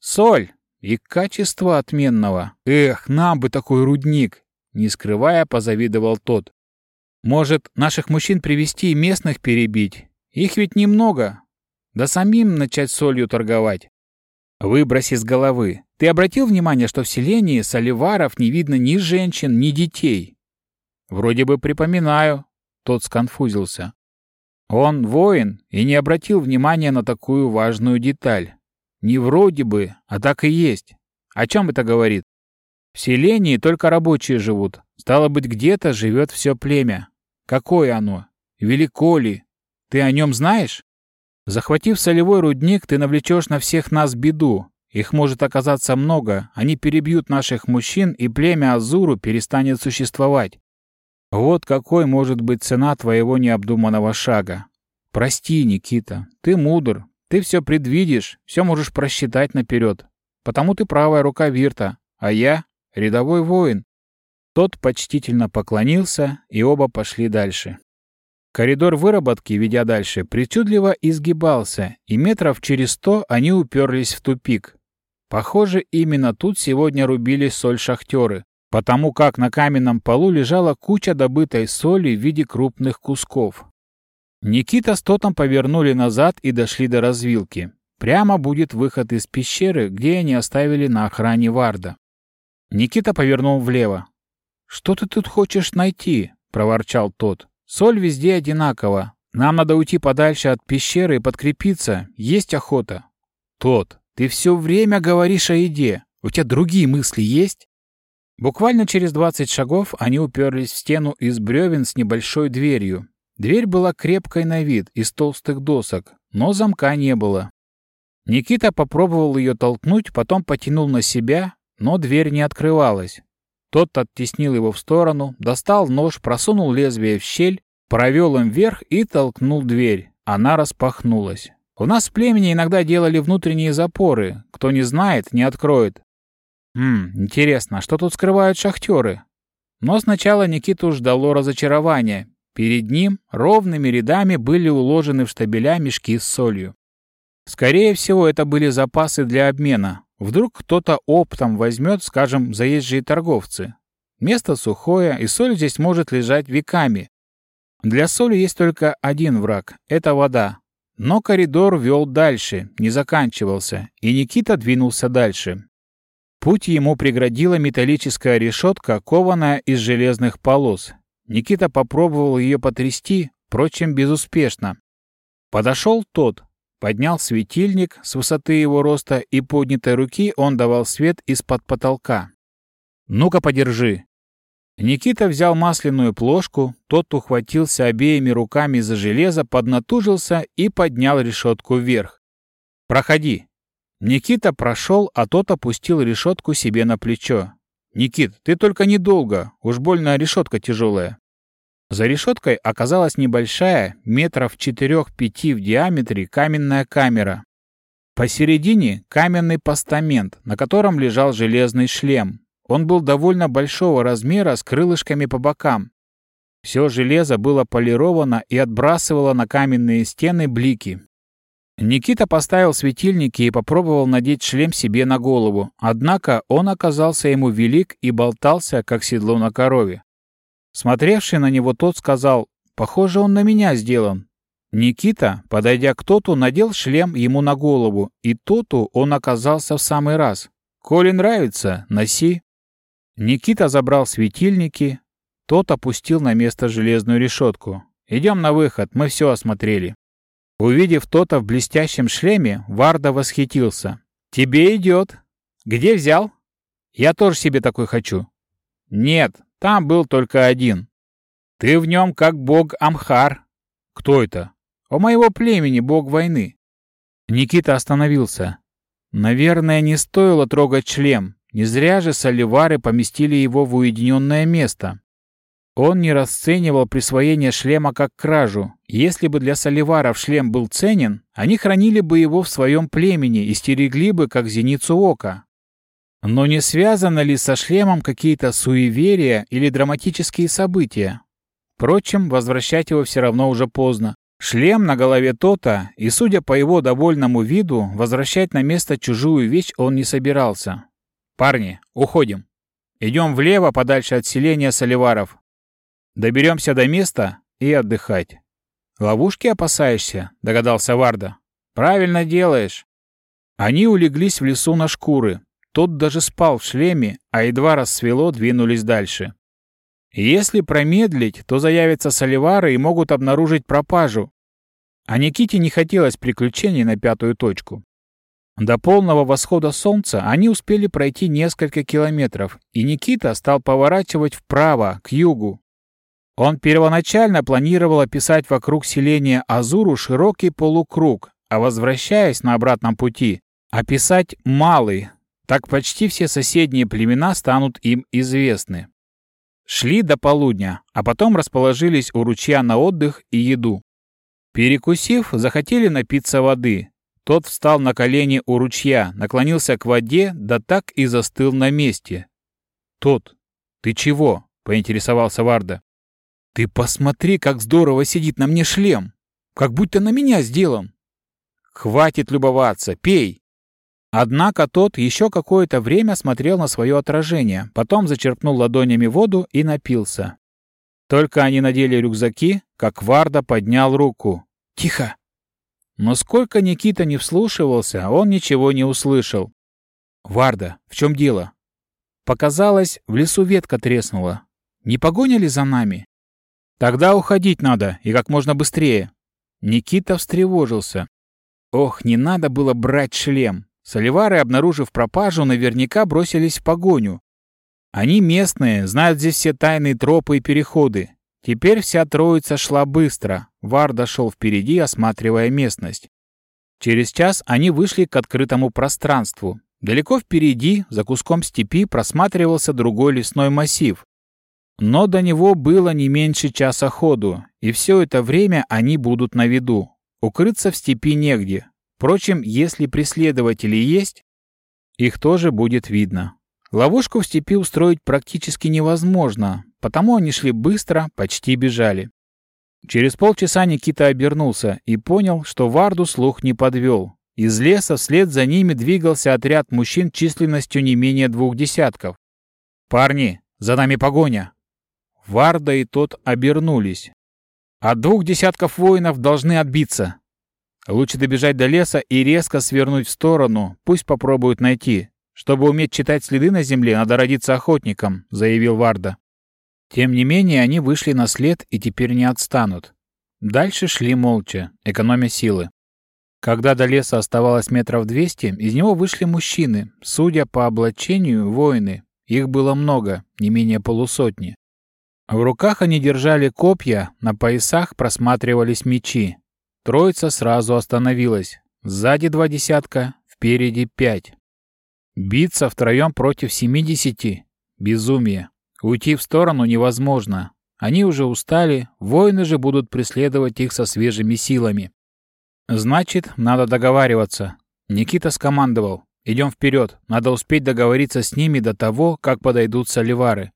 Соль! И качество отменного. Эх, нам бы такой рудник! Не скрывая, позавидовал тот. Может, наших мужчин привести и местных перебить? Их ведь немного. Да самим начать солью торговать. Выбрось из головы. Ты обратил внимание, что в селении соливаров не видно ни женщин, ни детей? Вроде бы припоминаю. Тот сконфузился. Он воин и не обратил внимания на такую важную деталь. Не вроде бы, а так и есть. О чем это говорит? В селении только рабочие живут. Стало быть, где-то живет все племя. Какое оно? Велико ли? Ты о нем знаешь? Захватив солевой рудник, ты навлечешь на всех нас беду. Их может оказаться много. Они перебьют наших мужчин, и племя Азуру перестанет существовать. Вот какой может быть цена твоего необдуманного шага. Прости, Никита, ты мудр, ты все предвидишь, все можешь просчитать наперед. Потому ты правая рука Вирта, а я — рядовой воин». Тот почтительно поклонился, и оба пошли дальше. Коридор выработки, ведя дальше, причудливо изгибался, и метров через сто они уперлись в тупик. Похоже, именно тут сегодня рубили соль шахтеры, потому как на каменном полу лежала куча добытой соли в виде крупных кусков. Никита с Тотом повернули назад и дошли до развилки. Прямо будет выход из пещеры, где они оставили на охране Варда. Никита повернул влево. «Что ты тут хочешь найти?» — проворчал тот. «Соль везде одинакова. Нам надо уйти подальше от пещеры и подкрепиться. Есть охота». «Тот, ты все время говоришь о еде. У тебя другие мысли есть?» Буквально через двадцать шагов они уперлись в стену из бревен с небольшой дверью. Дверь была крепкой на вид, из толстых досок, но замка не было. Никита попробовал ее толкнуть, потом потянул на себя, но дверь не открывалась. Тот оттеснил его в сторону, достал нож, просунул лезвие в щель, провел им вверх и толкнул дверь. Она распахнулась. У нас в племени иногда делали внутренние запоры. Кто не знает, не откроет. Хм, интересно, что тут скрывают шахтеры? Но сначала Никиту ждало разочарование. Перед ним ровными рядами были уложены в штабеля мешки с солью. Скорее всего, это были запасы для обмена. Вдруг кто-то оптом возьмет, скажем, заезжие торговцы. Место сухое, и соль здесь может лежать веками. Для соли есть только один враг — это вода. Но коридор вел дальше, не заканчивался, и Никита двинулся дальше. Путь ему преградила металлическая решетка, кованая из железных полос. Никита попробовал ее потрясти, впрочем, безуспешно. Подошел тот, поднял светильник с высоты его роста и поднятой руки он давал свет из-под потолка. «Ну-ка, подержи». Никита взял масляную плошку, тот ухватился обеими руками за железо, поднатужился и поднял решетку вверх. «Проходи». Никита прошел, а тот опустил решетку себе на плечо. «Никит, ты только недолго, уж больно решетка тяжелая». За решеткой оказалась небольшая, метров четырех-пяти в диаметре, каменная камера. Посередине каменный постамент, на котором лежал железный шлем. Он был довольно большого размера с крылышками по бокам. Все железо было полировано и отбрасывало на каменные стены блики. Никита поставил светильники и попробовал надеть шлем себе на голову, однако он оказался ему велик и болтался, как седло на корове. Смотревший на него тот сказал, «Похоже, он на меня сделан». Никита, подойдя к Тоту, надел шлем ему на голову, и Тоту он оказался в самый раз. «Коли нравится, носи». Никита забрал светильники, тот опустил на место железную решетку. «Идем на выход, мы все осмотрели». Увидев Тота в блестящем шлеме, Варда восхитился. «Тебе идет. Где взял?» «Я тоже себе такой хочу». «Нет, там был только один. Ты в нем как бог Амхар». «Кто это?» «У моего племени бог войны». Никита остановился. Наверное, не стоило трогать шлем. Не зря же соливары поместили его в уединенное место. Он не расценивал присвоение шлема как кражу. Если бы для соливаров шлем был ценен, они хранили бы его в своем племени и стерегли бы как зеницу ока. Но не связано ли со шлемом какие-то суеверия или драматические события? Впрочем, возвращать его все равно уже поздно. Шлем на голове Тота, и, судя по его довольному виду, возвращать на место чужую вещь он не собирался. «Парни, уходим. Идем влево, подальше от селения Соливаров. Доберемся до места и отдыхать. Ловушки опасаешься? Догадался Варда. Правильно делаешь. Они улеглись в лесу на шкуры. Тот даже спал в шлеме, а едва рассвело, двинулись дальше. Если промедлить, то заявятся соливары и могут обнаружить пропажу. А Никите не хотелось приключений на пятую точку. До полного восхода солнца они успели пройти несколько километров, и Никита стал поворачивать вправо, к югу, он первоначально планировал описать вокруг селения Азуру широкий полукруг, а возвращаясь на обратном пути, описать малый, так почти все соседние племена станут им известны. Шли до полудня, а потом расположились у ручья на отдых и еду. Перекусив, захотели напиться воды. Тот встал на колени у ручья, наклонился к воде, да так и застыл на месте. «Тот, ты чего?» — поинтересовался Варда. Ты посмотри, как здорово сидит на мне шлем. Как будто на меня сделан. Хватит любоваться, пей. Однако тот еще какое-то время смотрел на свое отражение, потом зачерпнул ладонями воду и напился. Только они надели рюкзаки, как Варда поднял руку. «Тихо!» Но сколько Никита не вслушивался, он ничего не услышал. «Варда, в чем дело?» Показалось, в лесу ветка треснула. «Не погоня ли за нами?» Тогда уходить надо, и как можно быстрее. Никита встревожился. Ох, не надо было брать шлем. Соливары, обнаружив пропажу, наверняка бросились в погоню. Они местные, знают здесь все тайные тропы и переходы. Теперь вся троица шла быстро. Варда шел впереди, осматривая местность. Через час они вышли к открытому пространству. Далеко впереди, за куском степи, просматривался другой лесной массив. Но до него было не меньше часа ходу, и все это время они будут на виду. Укрыться в степи негде. Впрочем, если преследователи есть, их тоже будет видно. Ловушку в степи устроить практически невозможно, потому они шли быстро, почти бежали. Через полчаса Никита обернулся и понял, что Варду слух не подвел. Из леса вслед за ними двигался отряд мужчин численностью не менее двух десятков. «Парни, за нами погоня!» Варда и тот обернулись. От двух десятков воинов должны отбиться. Лучше добежать до леса и резко свернуть в сторону, пусть попробуют найти. Чтобы уметь читать следы на земле, надо родиться охотником, заявил Варда. Тем не менее, они вышли на след и теперь не отстанут. Дальше шли молча, экономя силы. Когда до леса оставалось метров двести, из него вышли мужчины, судя по облачению, воины. Их было много, не менее полусотни. В руках они держали копья, на поясах просматривались мечи. Троица сразу остановилась. Сзади два десятка, впереди пять. Биться втроем против семидесяти — безумие. Уйти в сторону невозможно. Они уже устали, воины же будут преследовать их со свежими силами. Значит, надо договариваться. Никита скомандовал. Идем вперед, надо успеть договориться с ними до того, как подойдут соливары.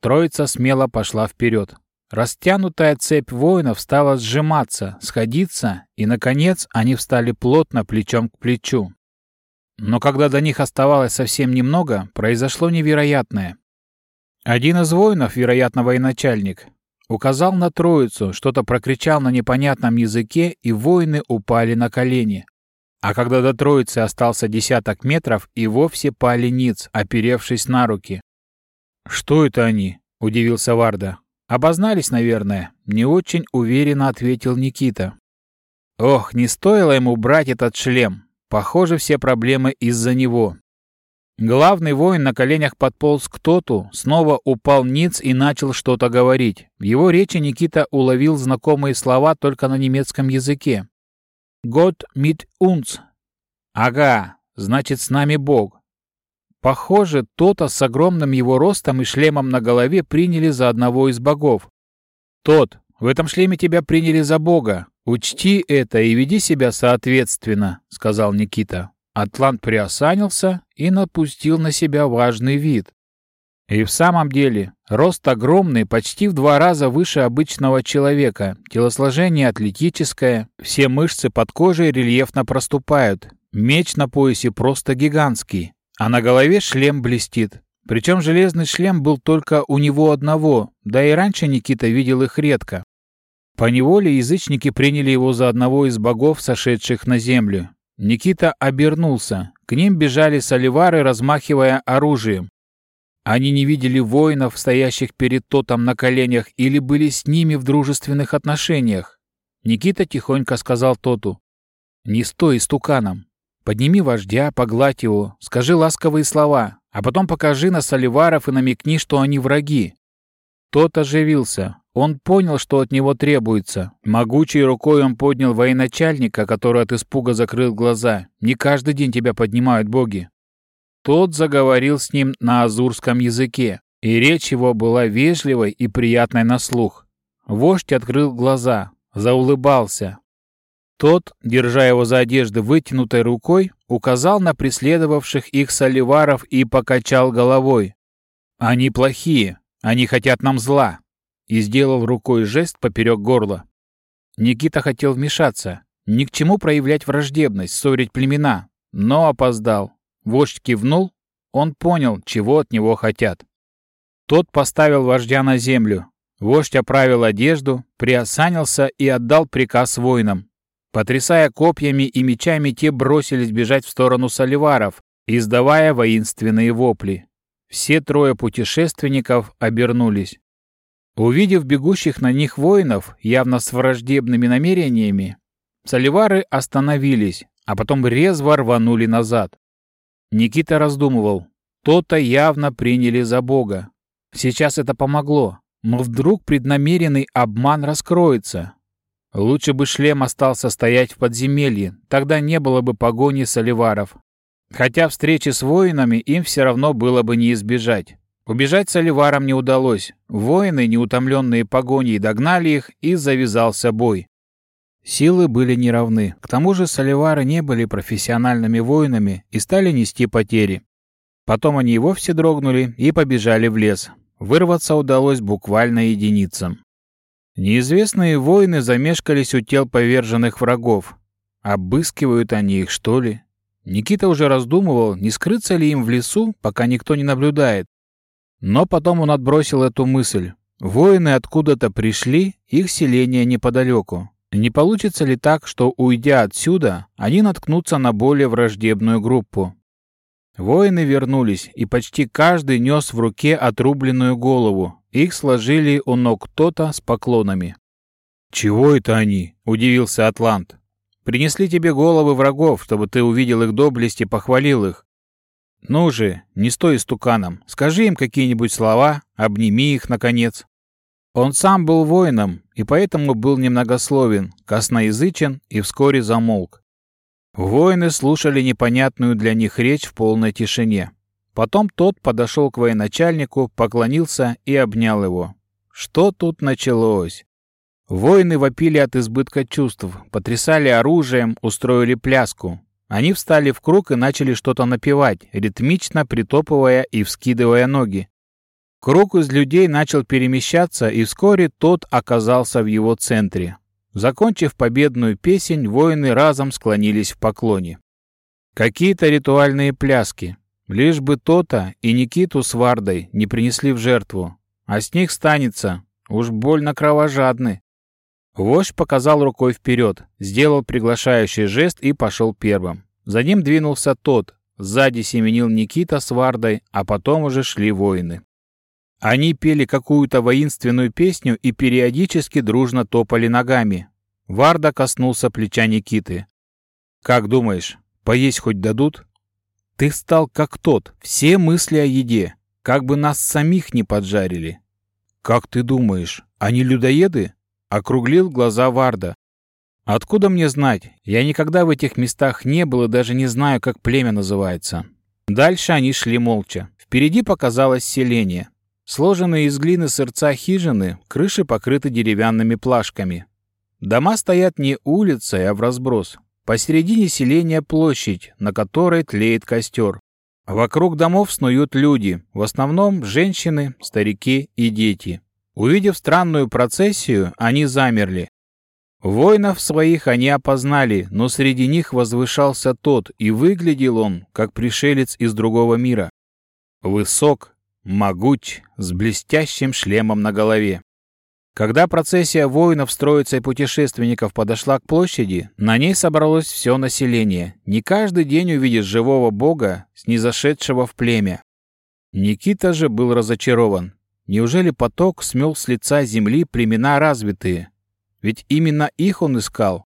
Троица смело пошла вперед. Растянутая цепь воинов стала сжиматься, сходиться, и, наконец, они встали плотно плечом к плечу. Но когда до них оставалось совсем немного, произошло невероятное. Один из воинов, вероятно, военачальник, указал на троицу, что-то прокричал на непонятном языке, и воины упали на колени. А когда до троицы остался десяток метров, и вовсе пали ниц, оперевшись на руки. «Что это они?» — удивился Варда. «Обознались, наверное», — не очень уверенно ответил Никита. Ох, не стоило ему брать этот шлем. Похоже, все проблемы из-за него. Главный воин на коленях подполз к Тоту, снова упал ниц и начал что-то говорить. В его речи Никита уловил знакомые слова только на немецком языке. «Gott mit uns». «Ага, значит, с нами Бог». Похоже, Тота с огромным его ростом и шлемом на голове приняли за одного из богов. «Тот, в этом шлеме тебя приняли за Бога. Учти это и веди себя соответственно», — сказал Никита. Атлант приосанился и напустил на себя важный вид. И в самом деле, рост огромный, почти в два раза выше обычного человека, телосложение атлетическое, все мышцы под кожей рельефно проступают, меч на поясе просто гигантский, а на голове шлем блестит. Причем железный шлем был только у него одного, да и раньше Никита видел их редко. По неволе язычники приняли его за одного из богов, сошедших на землю. Никита обернулся. К ним бежали соливары, размахивая оружием. Они не видели воинов, стоящих перед Тотом на коленях, или были с ними в дружественных отношениях. Никита тихонько сказал Тоту. «Не стой стуканом. Подними вождя, погладь его, скажи ласковые слова, а потом покажи на соливаров и намекни, что они враги». Тот оживился. Он понял, что от него требуется. Могучей рукой он поднял военачальника, который от испуга закрыл глаза. «Не каждый день тебя поднимают боги». Тот заговорил с ним на азурском языке, и речь его была вежливой и приятной на слух. Вождь открыл глаза, заулыбался, тот, держа его за одежды вытянутой рукой, указал на преследовавших их соливаров и покачал головой. «Они плохие, они хотят нам зла», и сделал рукой жест поперек горла. Никита хотел вмешаться, ни к чему проявлять враждебность, ссорить племена, но опоздал. Вождь кивнул, он понял, чего от него хотят. Тот поставил вождя на землю. Вождь оправил одежду, приосанился и отдал приказ воинам. Потрясая копьями и мечами, те бросились бежать в сторону соливаров, издавая воинственные вопли. Все трое путешественников обернулись. Увидев бегущих на них воинов, явно с враждебными намерениями, соливары остановились, а потом резво рванули назад. Никита раздумывал. То-то явно приняли за Бога. Сейчас это помогло, но вдруг преднамеренный обман раскроется, Лучше бы шлем остался стоять в подземелье, тогда не было бы погони соливаров. Хотя встречи с воинами им все равно было бы не избежать. Убежать соливарам не удалось. Воины, неутомленные погоней, догнали их, и завязался бой. Силы были неравны. К тому же соливары не были профессиональными воинами и стали нести потери. Потом они и вовсе дрогнули и побежали в лес. Вырваться удалось буквально единицам. Неизвестные воины замешкались у тел поверженных врагов. Обыскивают они их, что ли? Никита уже раздумывал, не скрыться ли им в лесу, пока никто не наблюдает. Но потом он отбросил эту мысль. Воины откуда-то пришли, их селение неподалеку. Не получится ли так, что, уйдя отсюда, они наткнутся на более враждебную группу? Воины вернулись, и почти каждый нес в руке отрубленную голову. Их сложили у ног кто-то с поклонами. «Чего это они?» — удивился Атлант. «Принесли тебе головы врагов, чтобы ты увидел их доблесть и похвалил их. Ну же, не стой стуканом, скажи им какие-нибудь слова, обними их, наконец». Он сам был воином, и поэтому был немногословен, косноязычен и вскоре замолк. Воины слушали непонятную для них речь в полной тишине. Потом тот подошел к военачальнику, поклонился и обнял его. Что тут началось? Воины вопили от избытка чувств, потрясали оружием, устроили пляску. Они встали в круг и начали что-то напевать, ритмично притопывая и вскидывая ноги. Круг из людей начал перемещаться, и вскоре тот оказался в его центре. Закончив победную песнь, воины разом склонились в поклоне. Какие-то ритуальные пляски. Лишь бы то-то и Никиту с Вардой не принесли в жертву. А с них станется. Уж больно кровожадны. Вождь показал рукой вперед, сделал приглашающий жест и пошел первым. За ним двинулся тот. Сзади семенил Никита с Вардой, а потом уже шли воины. Они пели какую-то воинственную песню и периодически дружно топали ногами. Варда коснулся плеча Никиты. «Как думаешь, поесть хоть дадут?» «Ты стал как тот, все мысли о еде, как бы нас самих не поджарили». «Как ты думаешь, они людоеды?» — округлил глаза Варда. «Откуда мне знать? Я никогда в этих местах не был и даже не знаю, как племя называется». Дальше они шли молча. Впереди показалось селение. Сложенные из глины сырца хижины, крыши покрыты деревянными плашками. Дома стоят не улицей, а в разброс. Посередине селения площадь, на которой тлеет костер. Вокруг домов снуют люди, в основном женщины, старики и дети. Увидев странную процессию, они замерли. Воинов своих они опознали, но среди них возвышался тот, и выглядел он, как пришелец из другого мира. Высок, могуч, с блестящим шлемом на голове. Когда процессия воинов, строица и путешественников подошла к площади, на ней собралось все население. Не каждый день увидишь живого бога, снизошедшего в племя. Никита же был разочарован. Неужели поток смел с лица земли племена развитые? Ведь именно их он искал.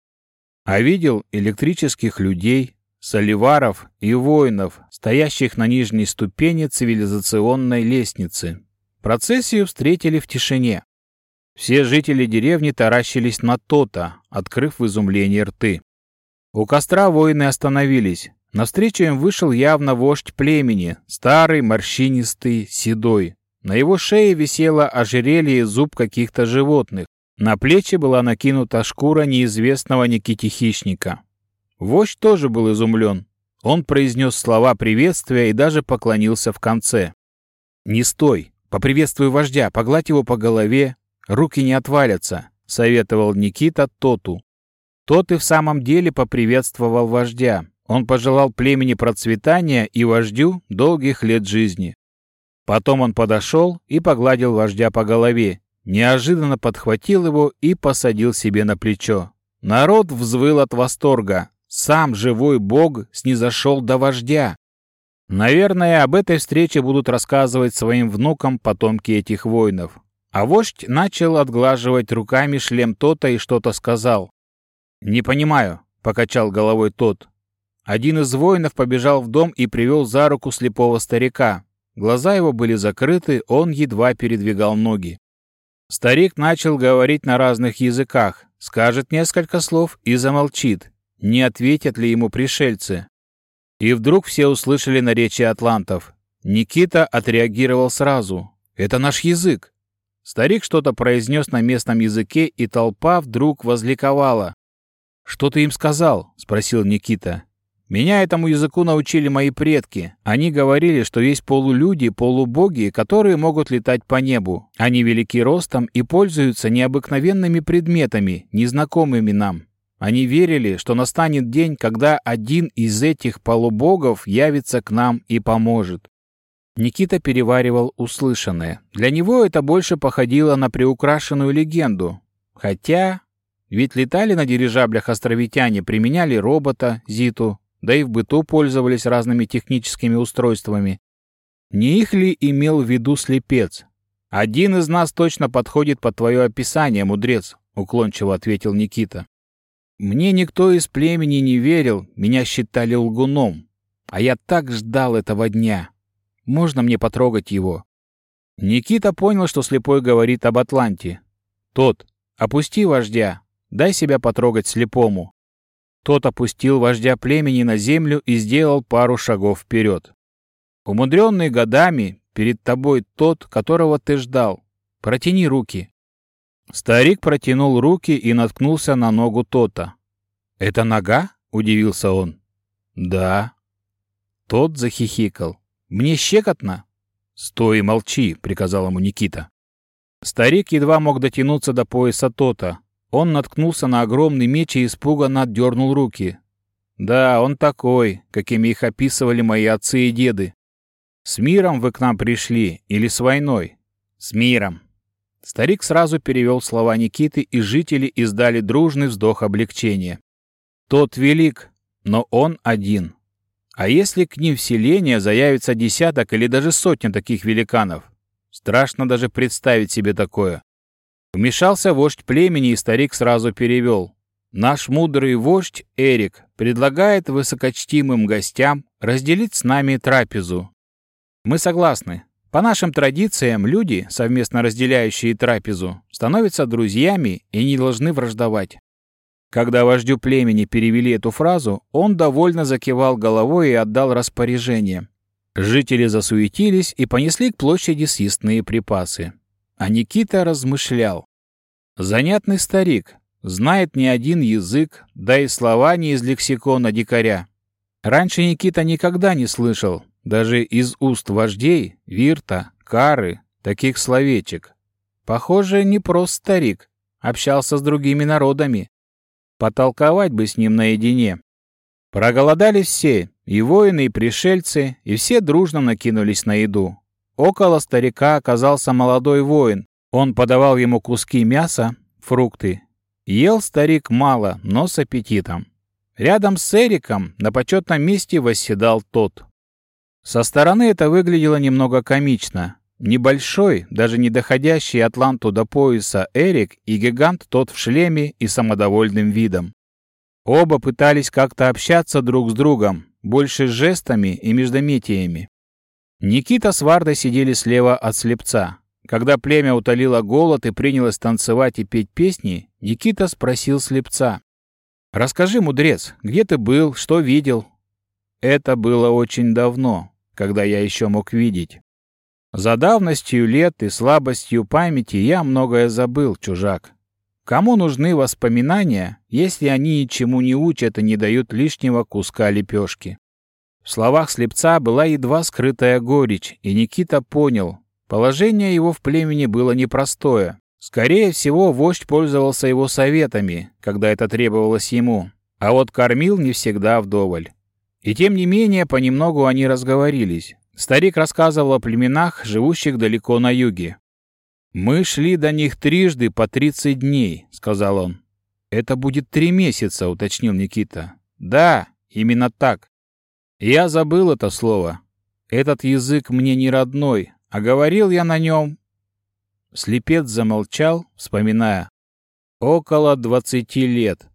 А видел электрических людей, соливаров и воинов, стоящих на нижней ступени цивилизационной лестницы. Процессию встретили в тишине. Все жители деревни таращились на то-то, открыв в изумлении рты. У костра воины остановились. Навстречу им вышел явно вождь племени, старый, морщинистый, седой. На его шее висело ожерелье и зуб каких-то животных. На плечи была накинута шкура неизвестного Никити хищника. Вождь тоже был изумлен. Он произнес слова приветствия и даже поклонился в конце. «Не стой! Поприветствуй вождя, погладь его по голове, руки не отвалятся», — советовал Никита Тоту. Тот и в самом деле поприветствовал вождя. Он пожелал племени процветания и вождю долгих лет жизни. Потом он подошел и погладил вождя по голове, неожиданно подхватил его и посадил себе на плечо. Народ взвыл от восторга. Сам живой бог снизошел до вождя. Наверное, об этой встрече будут рассказывать своим внукам потомки этих воинов. А вождь начал отглаживать руками шлем Тота и что-то сказал. «Не понимаю», — покачал головой тот. Один из воинов побежал в дом и привел за руку слепого старика. Глаза его были закрыты, он едва передвигал ноги. Старик начал говорить на разных языках, скажет несколько слов и замолчит не ответят ли ему пришельцы. И вдруг все услышали наречие атлантов. Никита отреагировал сразу. «Это наш язык!» Старик что-то произнес на местном языке, и толпа вдруг возликовала. «Что ты им сказал?» — спросил Никита. «Меня этому языку научили мои предки. Они говорили, что есть полулюди, полубоги, которые могут летать по небу. Они велики ростом и пользуются необыкновенными предметами, незнакомыми нам. Они верили, что настанет день, когда один из этих полубогов явится к нам и поможет. Никита переваривал услышанное. Для него это больше походило на приукрашенную легенду. Хотя, ведь летали на дирижаблях островитяне, применяли робота, Зиту, да и в быту пользовались разными техническими устройствами. Не их ли имел в виду слепец? «Один из нас точно подходит под твое описание, мудрец», — уклончиво ответил Никита. «Мне никто из племени не верил, меня считали лгуном. А я так ждал этого дня. Можно мне потрогать его?» Никита понял, что слепой говорит об Атланте. Тот, опусти вождя, дай себя потрогать слепому. Тот опустил вождя племени на землю и сделал пару шагов вперед. Умудренный годами, перед тобой тот, которого ты ждал. Протяни руки. Старик протянул руки и наткнулся на ногу Тота. «Это нога?» — удивился он. «Да». Тот захихикал. «Мне щекотно?» «Стой и молчи», — приказал ему Никита. Старик едва мог дотянуться до пояса Тота. Он наткнулся на огромный меч и испуганно отдернул руки. «Да, он такой, какими их описывали мои отцы и деды. С миром вы к нам пришли или с войной?» «С миром». Старик сразу перевел слова Никиты, и жители издали дружный вздох облегчения. «Тот велик, но он один. А если к ним в селение заявится десяток или даже сотня таких великанов? Страшно даже представить себе такое. Вмешался вождь племени, и старик сразу перевел. Наш мудрый вождь Эрик предлагает высокочтимым гостям разделить с нами трапезу. Мы согласны. По нашим традициям, люди, совместно разделяющие трапезу, становятся друзьями и не должны враждовать. Когда вождю племени перевели эту фразу, он довольно закивал головой и отдал распоряжение. Жители засуетились и понесли к площади съестные припасы. А Никита размышлял. Занятный старик, знает не один язык, да и слова не из лексикона дикаря. Раньше Никита никогда не слышал, даже из уст вождей, Вирта, Кары, таких словечек. Похоже, не прост старик, общался с другими народами. Потолковать бы с ним наедине. Проголодались все, и воины, и пришельцы, и все дружно накинулись на еду. Около старика оказался молодой воин. Он подавал ему куски мяса, фрукты. Ел старик мало, но с аппетитом. Рядом с Эриком на почетном месте восседал тот. Со стороны это выглядело немного комично. Небольшой, даже не доходящий Атланту до пояса Эрик и гигант тот в шлеме и самодовольным видом. Оба пытались как-то общаться друг с другом, больше жестами и междометиями. Никита с Вардой сидели слева от слепца. Когда племя утолило голод и принялось танцевать и петь песни, Никита спросил слепца. «Расскажи, мудрец, где ты был, что видел?» Это было очень давно, когда я еще мог видеть. За давностью лет и слабостью памяти я многое забыл, чужак. Кому нужны воспоминания, если они ничему не учат и не дают лишнего куска лепешки? В словах слепца была едва скрытая горечь, и Никита понял, положение его в племени было непростое. Скорее всего, вождь пользовался его советами, когда это требовалось ему, а вот кормил не всегда вдоволь. И тем не менее, понемногу они разговорились. Старик рассказывал о племенах, живущих далеко на юге. «Мы шли до них трижды по тридцать дней», — сказал он. «Это будет три месяца», — уточнил Никита. «Да, именно так. Я забыл это слово. Этот язык мне не родной, а говорил я на нем...» Слепец замолчал, вспоминая. «Около двадцати лет».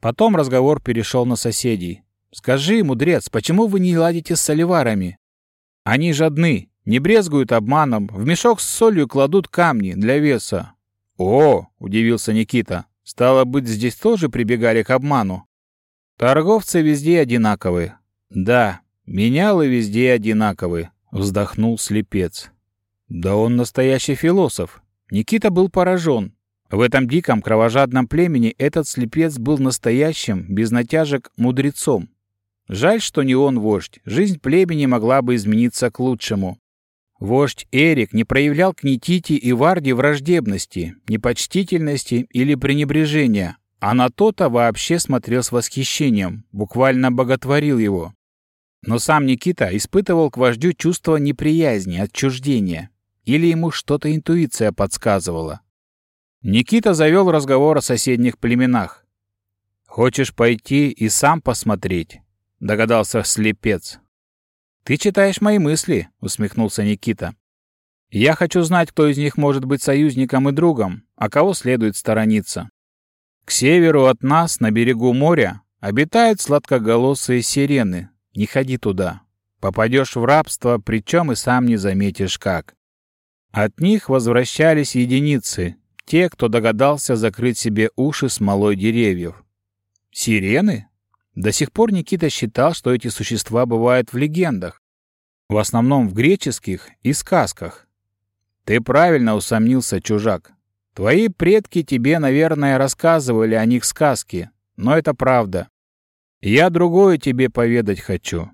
Потом разговор перешел на соседей. «Скажи, мудрец, почему вы не ладите с соливарами? Они жадны, не брезгуют обманом, в мешок с солью кладут камни для веса. О, удивился Никита. Стало быть, здесь тоже прибегали к обману. Торговцы везде одинаковы. Да, менялы везде одинаковы, вздохнул слепец. Да он настоящий философ. Никита был поражен. В этом диком кровожадном племени этот слепец был настоящим, без натяжек, мудрецом. Жаль, что не он вождь. Жизнь племени могла бы измениться к лучшему. Вождь Эрик не проявлял к Нитите и Варде враждебности, непочтительности или пренебрежения, а на то-то вообще смотрел с восхищением, буквально боготворил его. Но сам Никита испытывал к вождю чувство неприязни, отчуждения. Или ему что-то интуиция подсказывала. Никита завел разговор о соседних племенах. «Хочешь пойти и сам посмотреть?» — догадался слепец. «Ты читаешь мои мысли», — усмехнулся Никита. «Я хочу знать, кто из них может быть союзником и другом, а кого следует сторониться. К северу от нас, на берегу моря, обитают сладкоголосые сирены. Не ходи туда. Попадешь в рабство, причем и сам не заметишь как. От них возвращались единицы, те, кто догадался закрыть себе уши смолой деревьев. Сирены? До сих пор Никита считал, что эти существа бывают в легендах, в основном в греческих и сказках. Ты правильно усомнился, чужак. Твои предки тебе, наверное, рассказывали о них сказки, но это правда. Я другое тебе поведать хочу.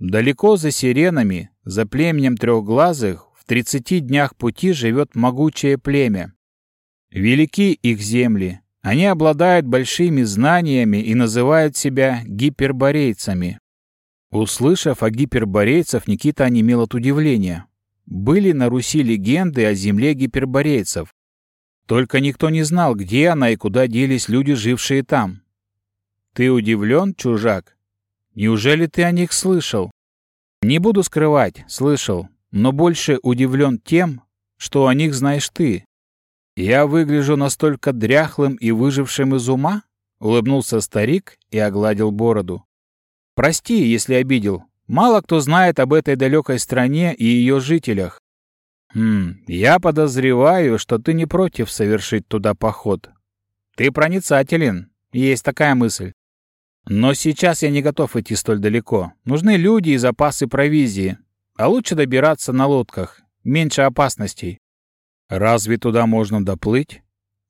Далеко за сиренами, за племенем трехглазых, в тридцати днях пути живет могучее племя. Велики их земли, они обладают большими знаниями и называют себя гиперборейцами. Услышав о гиперборейцев, Никита онемел от удивления. Были на Руси легенды о земле гиперборейцев. Только никто не знал, где она и куда делись люди, жившие там. Ты удивлен, чужак? Неужели ты о них слышал? Не буду скрывать, слышал, но больше удивлен тем, что о них знаешь ты. «Я выгляжу настолько дряхлым и выжившим из ума?» — улыбнулся старик и огладил бороду. «Прости, если обидел. Мало кто знает об этой далекой стране и ее жителях. Хм, я подозреваю, что ты не против совершить туда поход. Ты проницателен, есть такая мысль. Но сейчас я не готов идти столь далеко. Нужны люди и запасы провизии. А лучше добираться на лодках. Меньше опасностей. Разве туда можно доплыть?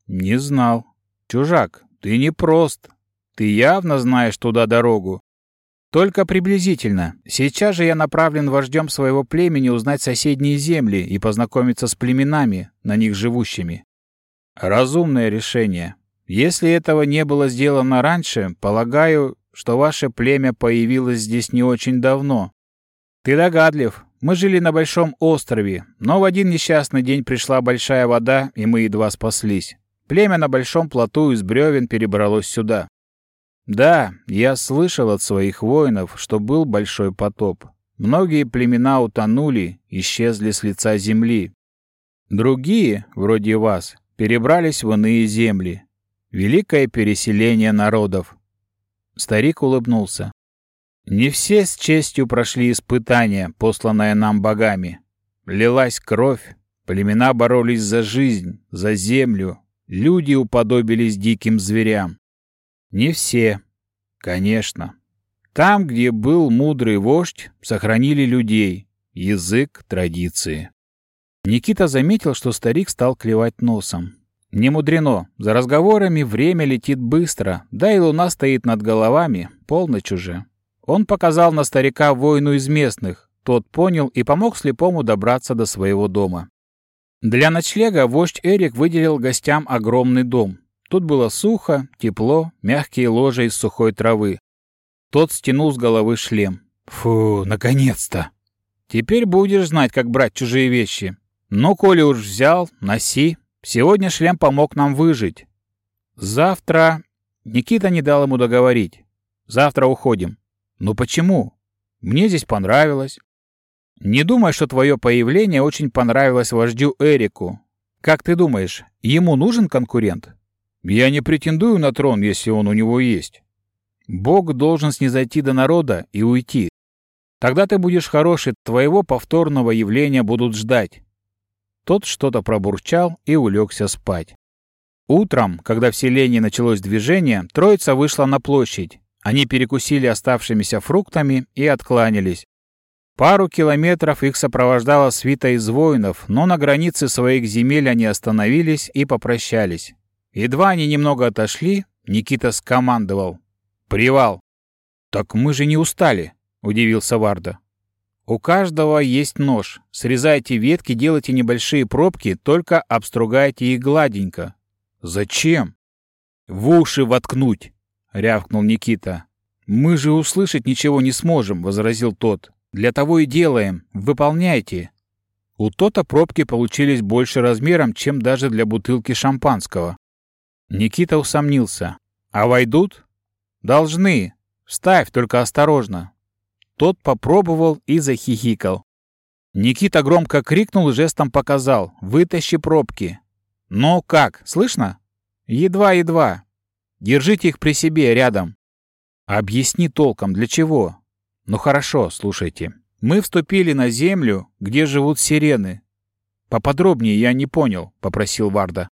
Не знал. Чужак, ты не прост. Ты явно знаешь туда дорогу. Только приблизительно. Сейчас же я направлен вождем своего племени узнать соседние земли и познакомиться с племенами, на них живущими. Разумное решение. Если этого не было сделано раньше, полагаю, что ваше племя появилось здесь не очень давно. Ты догадлив, мы жили на большом острове, но в один несчастный день пришла большая вода, и мы едва спаслись. Племя на большом плоту из бревен перебралось сюда. Да, я слышал от своих воинов, что был большой потоп. Многие племена утонули, исчезли с лица земли. Другие, вроде вас, перебрались в иные земли. Великое переселение народов. Старик улыбнулся. Не все с честью прошли испытания, посланное нам богами. Лилась кровь, племена боролись за жизнь, за землю, люди уподобились диким зверям. Не все, конечно. Там, где был мудрый вождь, сохранили людей, язык, традиции. Никита заметил, что старик стал клевать носом. Не мудрено, за разговорами время летит быстро, да и луна стоит над головами, полночь уже. Он показал на старика воину из местных. Тот понял и помог слепому добраться до своего дома. Для ночлега вождь Эрик выделил гостям огромный дом. Тут было сухо, тепло, мягкие ложа из сухой травы. Тот стянул с головы шлем. «Фу, наконец-то! Теперь будешь знать, как брать чужие вещи. Ну, коли уж взял, носи. Сегодня шлем помог нам выжить. Завтра...» Никита не дал ему договорить. «Завтра уходим. «Но почему? Мне здесь понравилось». «Не думай, что твое появление очень понравилось вождю Эрику. Как ты думаешь, ему нужен конкурент?» «Я не претендую на трон, если он у него есть. Бог должен снизойти до народа и уйти. Тогда ты будешь хороший, твоего повторного явления будут ждать». Тот что-то пробурчал и улегся спать. Утром, когда в селении началось движение, троица вышла на площадь. Они перекусили оставшимися фруктами и откланялись. Пару километров их сопровождала свита из воинов, но на границе своих земель они остановились и попрощались. Едва они немного отошли, Никита скомандовал. «Привал!» «Так мы же не устали», — удивился Варда. «У каждого есть нож. Срезайте ветки, делайте небольшие пробки, только обстругайте их гладенько». «Зачем?» «В уши воткнуть!» — рявкнул Никита. «Мы же услышать ничего не сможем», — возразил тот. «Для того и делаем. Выполняйте». У Тота пробки получились больше размером, чем даже для бутылки шампанского. Никита усомнился. «А войдут?» «Должны. В Ставь, только осторожно». Тот попробовал и захихикал. Никита громко крикнул и жестом показал «Вытащи пробки». «Ну как, слышно?» «Едва-едва. Держите их при себе рядом». «Объясни толком, для чего?» «Ну хорошо, слушайте. Мы вступили на землю, где живут сирены. Поподробнее я не понял», — попросил Варда.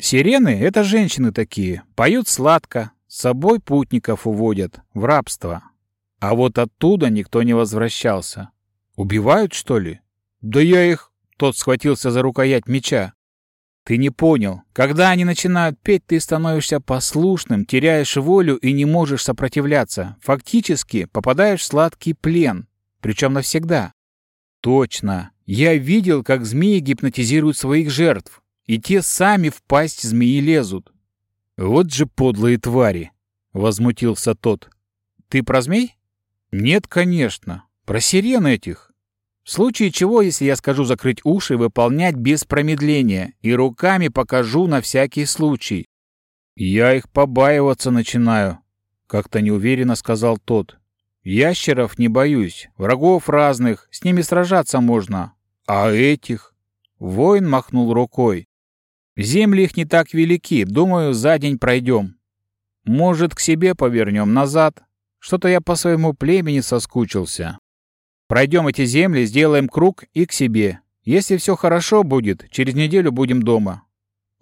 «Сирены — это женщины такие, поют сладко, с собой путников уводят в рабство. А вот оттуда никто не возвращался. Убивают, что ли? Да я их... Тот схватился за рукоять меча. Ты не понял. Когда они начинают петь, ты становишься послушным, теряешь волю и не можешь сопротивляться. Фактически попадаешь в сладкий плен. Причем навсегда. Точно. Я видел, как змеи гипнотизируют своих жертв. И те сами в пасть змеи лезут. Вот же подлые твари. Возмутился тот. Ты про змей? Нет, конечно. Про сирен этих. В случае чего, если я скажу закрыть уши, выполнять без промедления, и руками покажу на всякий случай. Я их побаиваться начинаю, как-то неуверенно сказал тот. Ящеров не боюсь, врагов разных, с ними сражаться можно. А этих? Воин махнул рукой. Земли их не так велики, думаю, за день пройдем. Может, к себе повернем назад? Что-то я по своему племени соскучился. Пройдем эти земли, сделаем круг и к себе. Если все хорошо будет, через неделю будем дома.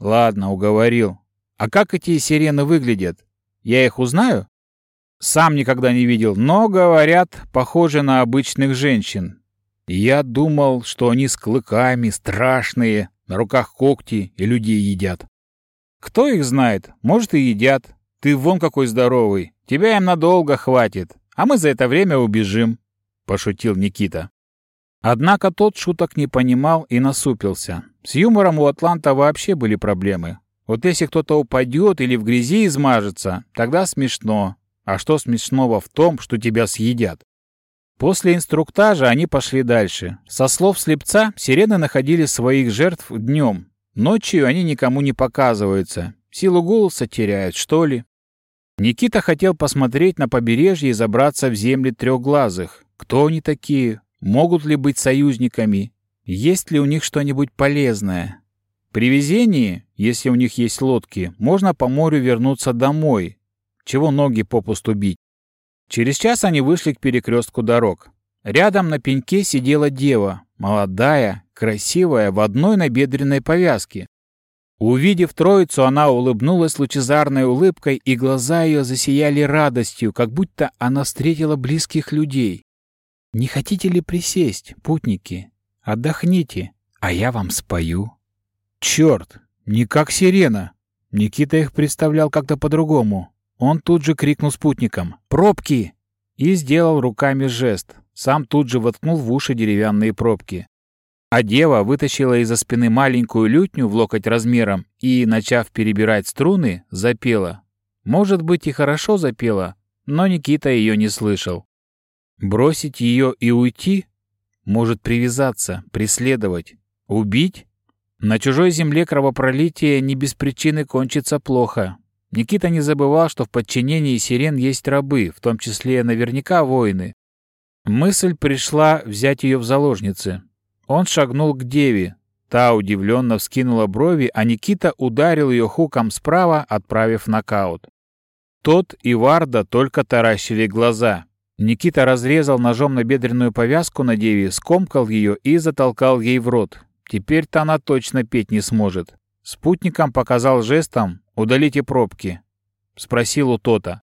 Ладно, уговорил. А как эти сирены выглядят? Я их узнаю? Сам никогда не видел, но, говорят, похожи на обычных женщин. Я думал, что они с клыками, страшные, на руках когти и людей едят. Кто их знает? Может, и едят. Ты вон какой здоровый. Тебя им надолго хватит, а мы за это время убежим. — пошутил Никита. Однако тот шуток не понимал и насупился. С юмором у Атланта вообще были проблемы. Вот если кто-то упадет или в грязи измажется, тогда смешно. А что смешного в том, что тебя съедят? После инструктажа они пошли дальше. Со слов слепца, сирены находили своих жертв днем. Ночью они никому не показываются. Силу голоса теряют, что ли? Никита хотел посмотреть на побережье и забраться в земли трехглазых. Кто они такие? Могут ли быть союзниками? Есть ли у них что-нибудь полезное? При везении, если у них есть лодки, можно по морю вернуться домой. Чего ноги попусту бить? Через час они вышли к перекрестку дорог. Рядом на пеньке сидела дева, молодая, красивая, в одной набедренной повязке. Увидев троицу, она улыбнулась лучезарной улыбкой, и глаза ее засияли радостью, как будто она встретила близких людей. Не хотите ли присесть, путники? Отдохните, а я вам спою. Черт, не как сирена. Никита их представлял как-то по-другому. Он тут же крикнул спутникам «Пробки!» и сделал руками жест. Сам тут же воткнул в уши деревянные пробки. А дева вытащила из-за спины маленькую лютню в локоть размером и, начав перебирать струны, запела. Может быть, и хорошо запела, но Никита ее не слышал. Бросить ее и уйти? Может привязаться, преследовать, убить? На чужой земле кровопролитие не без причины кончится плохо. Никита не забывал, что в подчинении сирен есть рабы, в том числе наверняка воины. Мысль пришла взять ее в заложницы. Он шагнул к деве. Та удивленно вскинула брови, а Никита ударил ее хуком справа, отправив нокаут. Тот и Варда только таращили глаза. Никита разрезал ножом набедренную повязку на деве, скомкал ее и затолкал ей в рот. Теперь-то она точно петь не сможет. Спутником показал жестом «Удалите пробки». Спросил у Тота.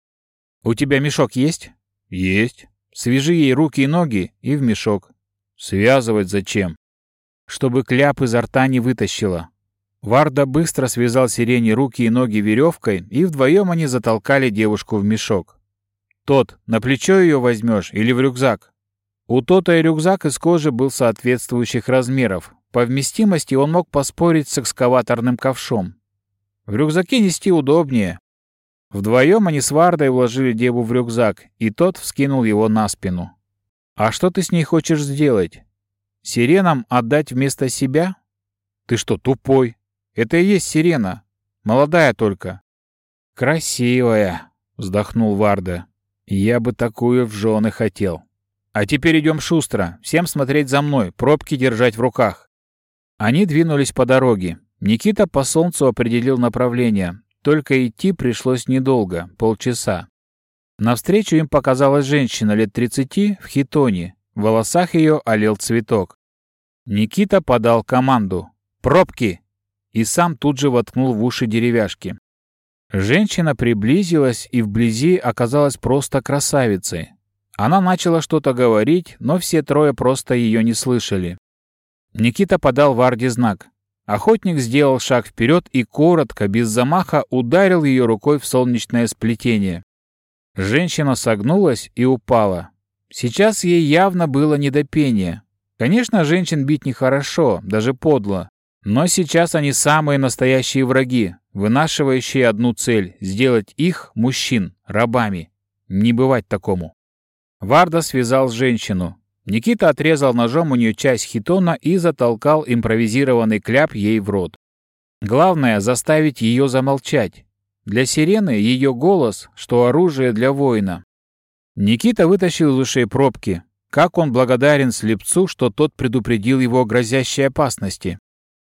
«У тебя мешок есть?» «Есть». «Свяжи ей руки и ноги и в мешок». «Связывать зачем?» «Чтобы кляп изо рта не вытащила». Варда быстро связал сирене руки и ноги веревкой, и вдвоем они затолкали девушку в мешок. Тот, на плечо ее возьмешь или в рюкзак? У Тота и рюкзак из кожи был соответствующих размеров. По вместимости он мог поспорить с экскаваторным ковшом. В рюкзаке нести удобнее. Вдвоем они с Вардой вложили деву в рюкзак, и тот вскинул его на спину. «А что ты с ней хочешь сделать? Сиренам отдать вместо себя? Ты что, тупой? Это и есть сирена. Молодая только». «Красивая», — вздохнул Варда. Я бы такую в жены хотел. А теперь идем шустро, всем смотреть за мной, пробки держать в руках. Они двинулись по дороге. Никита по солнцу определил направление. Только идти пришлось недолго, полчаса. Навстречу им показалась женщина лет 30 в хитоне. В волосах ее олел цветок. Никита подал команду «Пробки!» и сам тут же воткнул в уши деревяшки. Женщина приблизилась и вблизи оказалась просто красавицей. Она начала что-то говорить, но все трое просто ее не слышали. Никита подал Варде знак. Охотник сделал шаг вперед и коротко, без замаха, ударил ее рукой в солнечное сплетение. Женщина согнулась и упала. Сейчас ей явно было не до пения. Конечно, женщин бить нехорошо, даже подло. Но сейчас они самые настоящие враги, вынашивающие одну цель — сделать их, мужчин, рабами. Не бывать такому. Варда связал женщину. Никита отрезал ножом у нее часть хитона и затолкал импровизированный кляп ей в рот. Главное — заставить ее замолчать. Для сирены ее голос, что оружие для воина. Никита вытащил из ушей пробки. Как он благодарен слепцу, что тот предупредил его о грозящей опасности.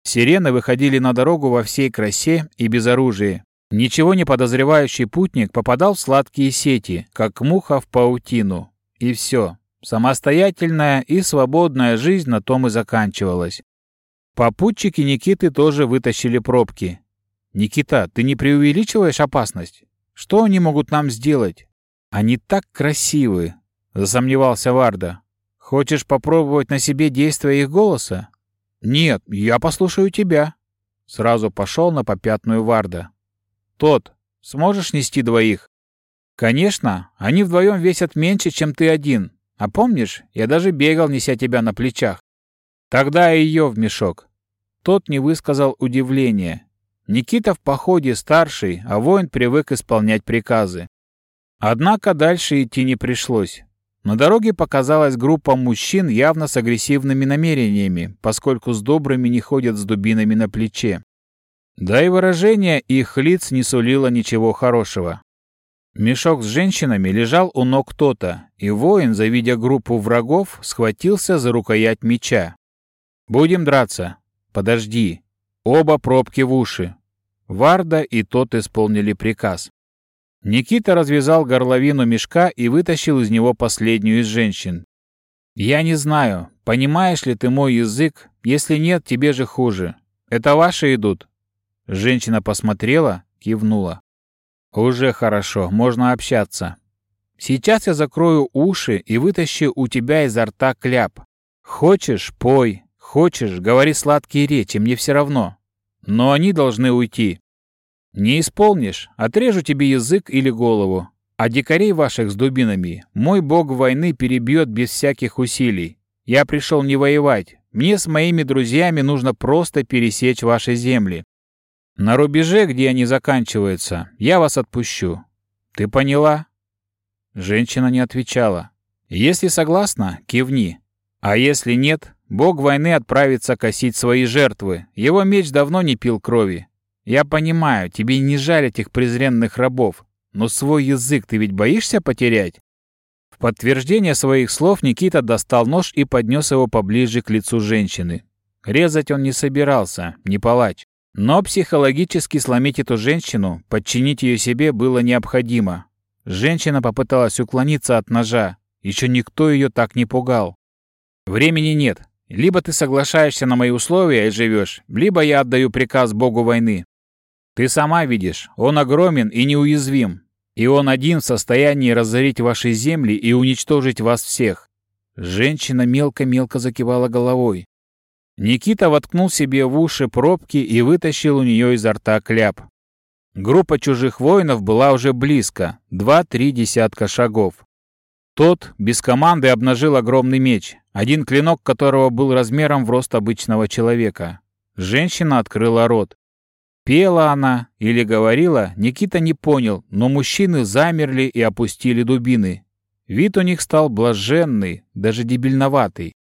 Сирены выходили на дорогу во всей красе и без оружия. Ничего не подозревающий путник попадал в сладкие сети, как муха в паутину. И все. Самостоятельная и свободная жизнь на том и заканчивалась. Попутчики Никиты тоже вытащили пробки. «Никита, ты не преувеличиваешь опасность? Что они могут нам сделать? Они так красивы!» — засомневался Варда. «Хочешь попробовать на себе действие их голоса?» «Нет, я послушаю тебя». Сразу пошел на попятную Варда. «Тот, сможешь нести двоих?» «Конечно, они вдвоем весят меньше, чем ты один. А помнишь, я даже бегал, неся тебя на плечах. Тогда и ее в мешок». Тот не высказал удивления. Никита в походе старший, а воин привык исполнять приказы. Однако дальше идти не пришлось. На дороге показалась группа мужчин явно с агрессивными намерениями, поскольку с добрыми не ходят с дубинами на плече. Да и выражение их лиц не сулило ничего хорошего. Мешок с женщинами лежал у ног кто-то, и воин, завидя группу врагов, схватился за рукоять меча. «Будем драться. Подожди. Оба пробки в уши». Варда и тот исполнили приказ. Никита развязал горловину мешка и вытащил из него последнюю из женщин. «Я не знаю, понимаешь ли ты мой язык? Если нет, тебе же хуже. Это ваши идут?» Женщина посмотрела, кивнула. «Уже хорошо, можно общаться. Сейчас я закрою уши и вытащу у тебя изо рта кляп. Хочешь — пой, хочешь — говори сладкие речи, мне все равно. Но они должны уйти. Не исполнишь, отрежу тебе язык или голову. А дикарей ваших с дубинами мой бог войны перебьет без всяких усилий. Я пришел не воевать. Мне с моими друзьями нужно просто пересечь ваши земли. На рубеже, где они заканчиваются, я вас отпущу. Ты поняла?» Женщина не отвечала. «Если согласна, кивни. А если нет, бог войны отправится косить свои жертвы. Его меч давно не пил крови. Я понимаю, тебе не жаль этих презренных рабов, но свой язык ты ведь боишься потерять?» В подтверждение своих слов Никита достал нож и поднес его поближе к лицу женщины. Резать он не собирался, не палач. Но психологически сломить эту женщину, подчинить ее себе было необходимо. Женщина попыталась уклониться от ножа. Еще никто ее так не пугал. «Времени нет. Либо ты соглашаешься на мои условия и живешь, либо я отдаю приказ богу войны. Ты сама видишь, он огромен и неуязвим. И он один в состоянии разорить ваши земли и уничтожить вас всех. Женщина мелко-мелко закивала головой. Никита воткнул себе в уши пробки и вытащил у нее изо рта кляп. Группа чужих воинов была уже близко, два-три десятка шагов. Тот без команды обнажил огромный меч, один клинок которого был размером в рост обычного человека. Женщина открыла рот. Пела она или говорила, Никита не понял, но мужчины замерли и опустили дубины. Вид у них стал блаженный, даже дебильноватый.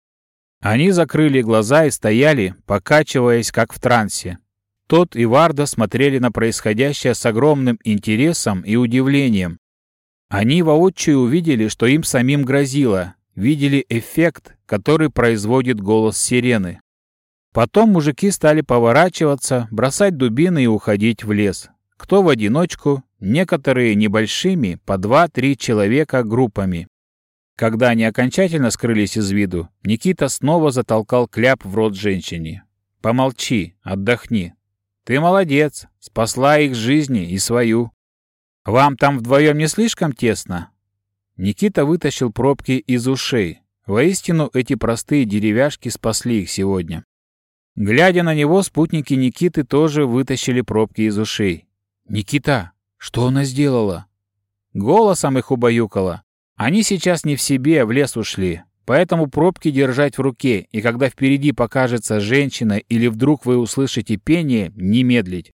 Они закрыли глаза и стояли, покачиваясь, как в трансе. Тот и Варда смотрели на происходящее с огромным интересом и удивлением. Они воочию увидели, что им самим грозило, видели эффект, который производит голос сирены. Потом мужики стали поворачиваться, бросать дубины и уходить в лес. Кто в одиночку, некоторые небольшими, по два-три человека группами. Когда они окончательно скрылись из виду, Никита снова затолкал кляп в рот женщине. «Помолчи, отдохни. Ты молодец, спасла их жизни и свою. Вам там вдвоем не слишком тесно?» Никита вытащил пробки из ушей. Воистину, эти простые деревяшки спасли их сегодня. Глядя на него, спутники Никиты тоже вытащили пробки из ушей. «Никита, что она сделала?» Голосом их убаюкала. Они сейчас не в себе, в лес ушли. Поэтому пробки держать в руке, и когда впереди покажется женщина или вдруг вы услышите пение, не медлить.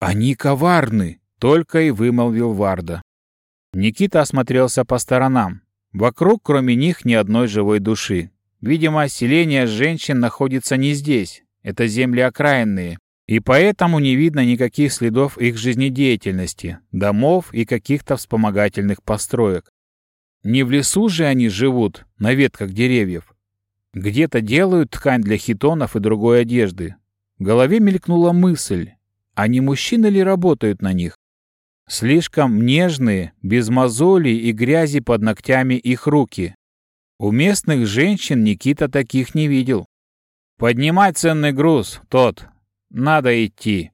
«Они коварны!» — только и вымолвил Варда. Никита осмотрелся по сторонам. Вокруг, кроме них, ни одной живой души. Видимо, селение женщин находится не здесь. Это земли окраинные. И поэтому не видно никаких следов их жизнедеятельности, домов и каких-то вспомогательных построек. Не в лесу же они живут, на ветках деревьев. Где-то делают ткань для хитонов и другой одежды. В голове мелькнула мысль, а не мужчины ли работают на них? Слишком нежные, без мозолей и грязи под ногтями их руки. У местных женщин Никита таких не видел. «Поднимай ценный груз, тот. Надо идти».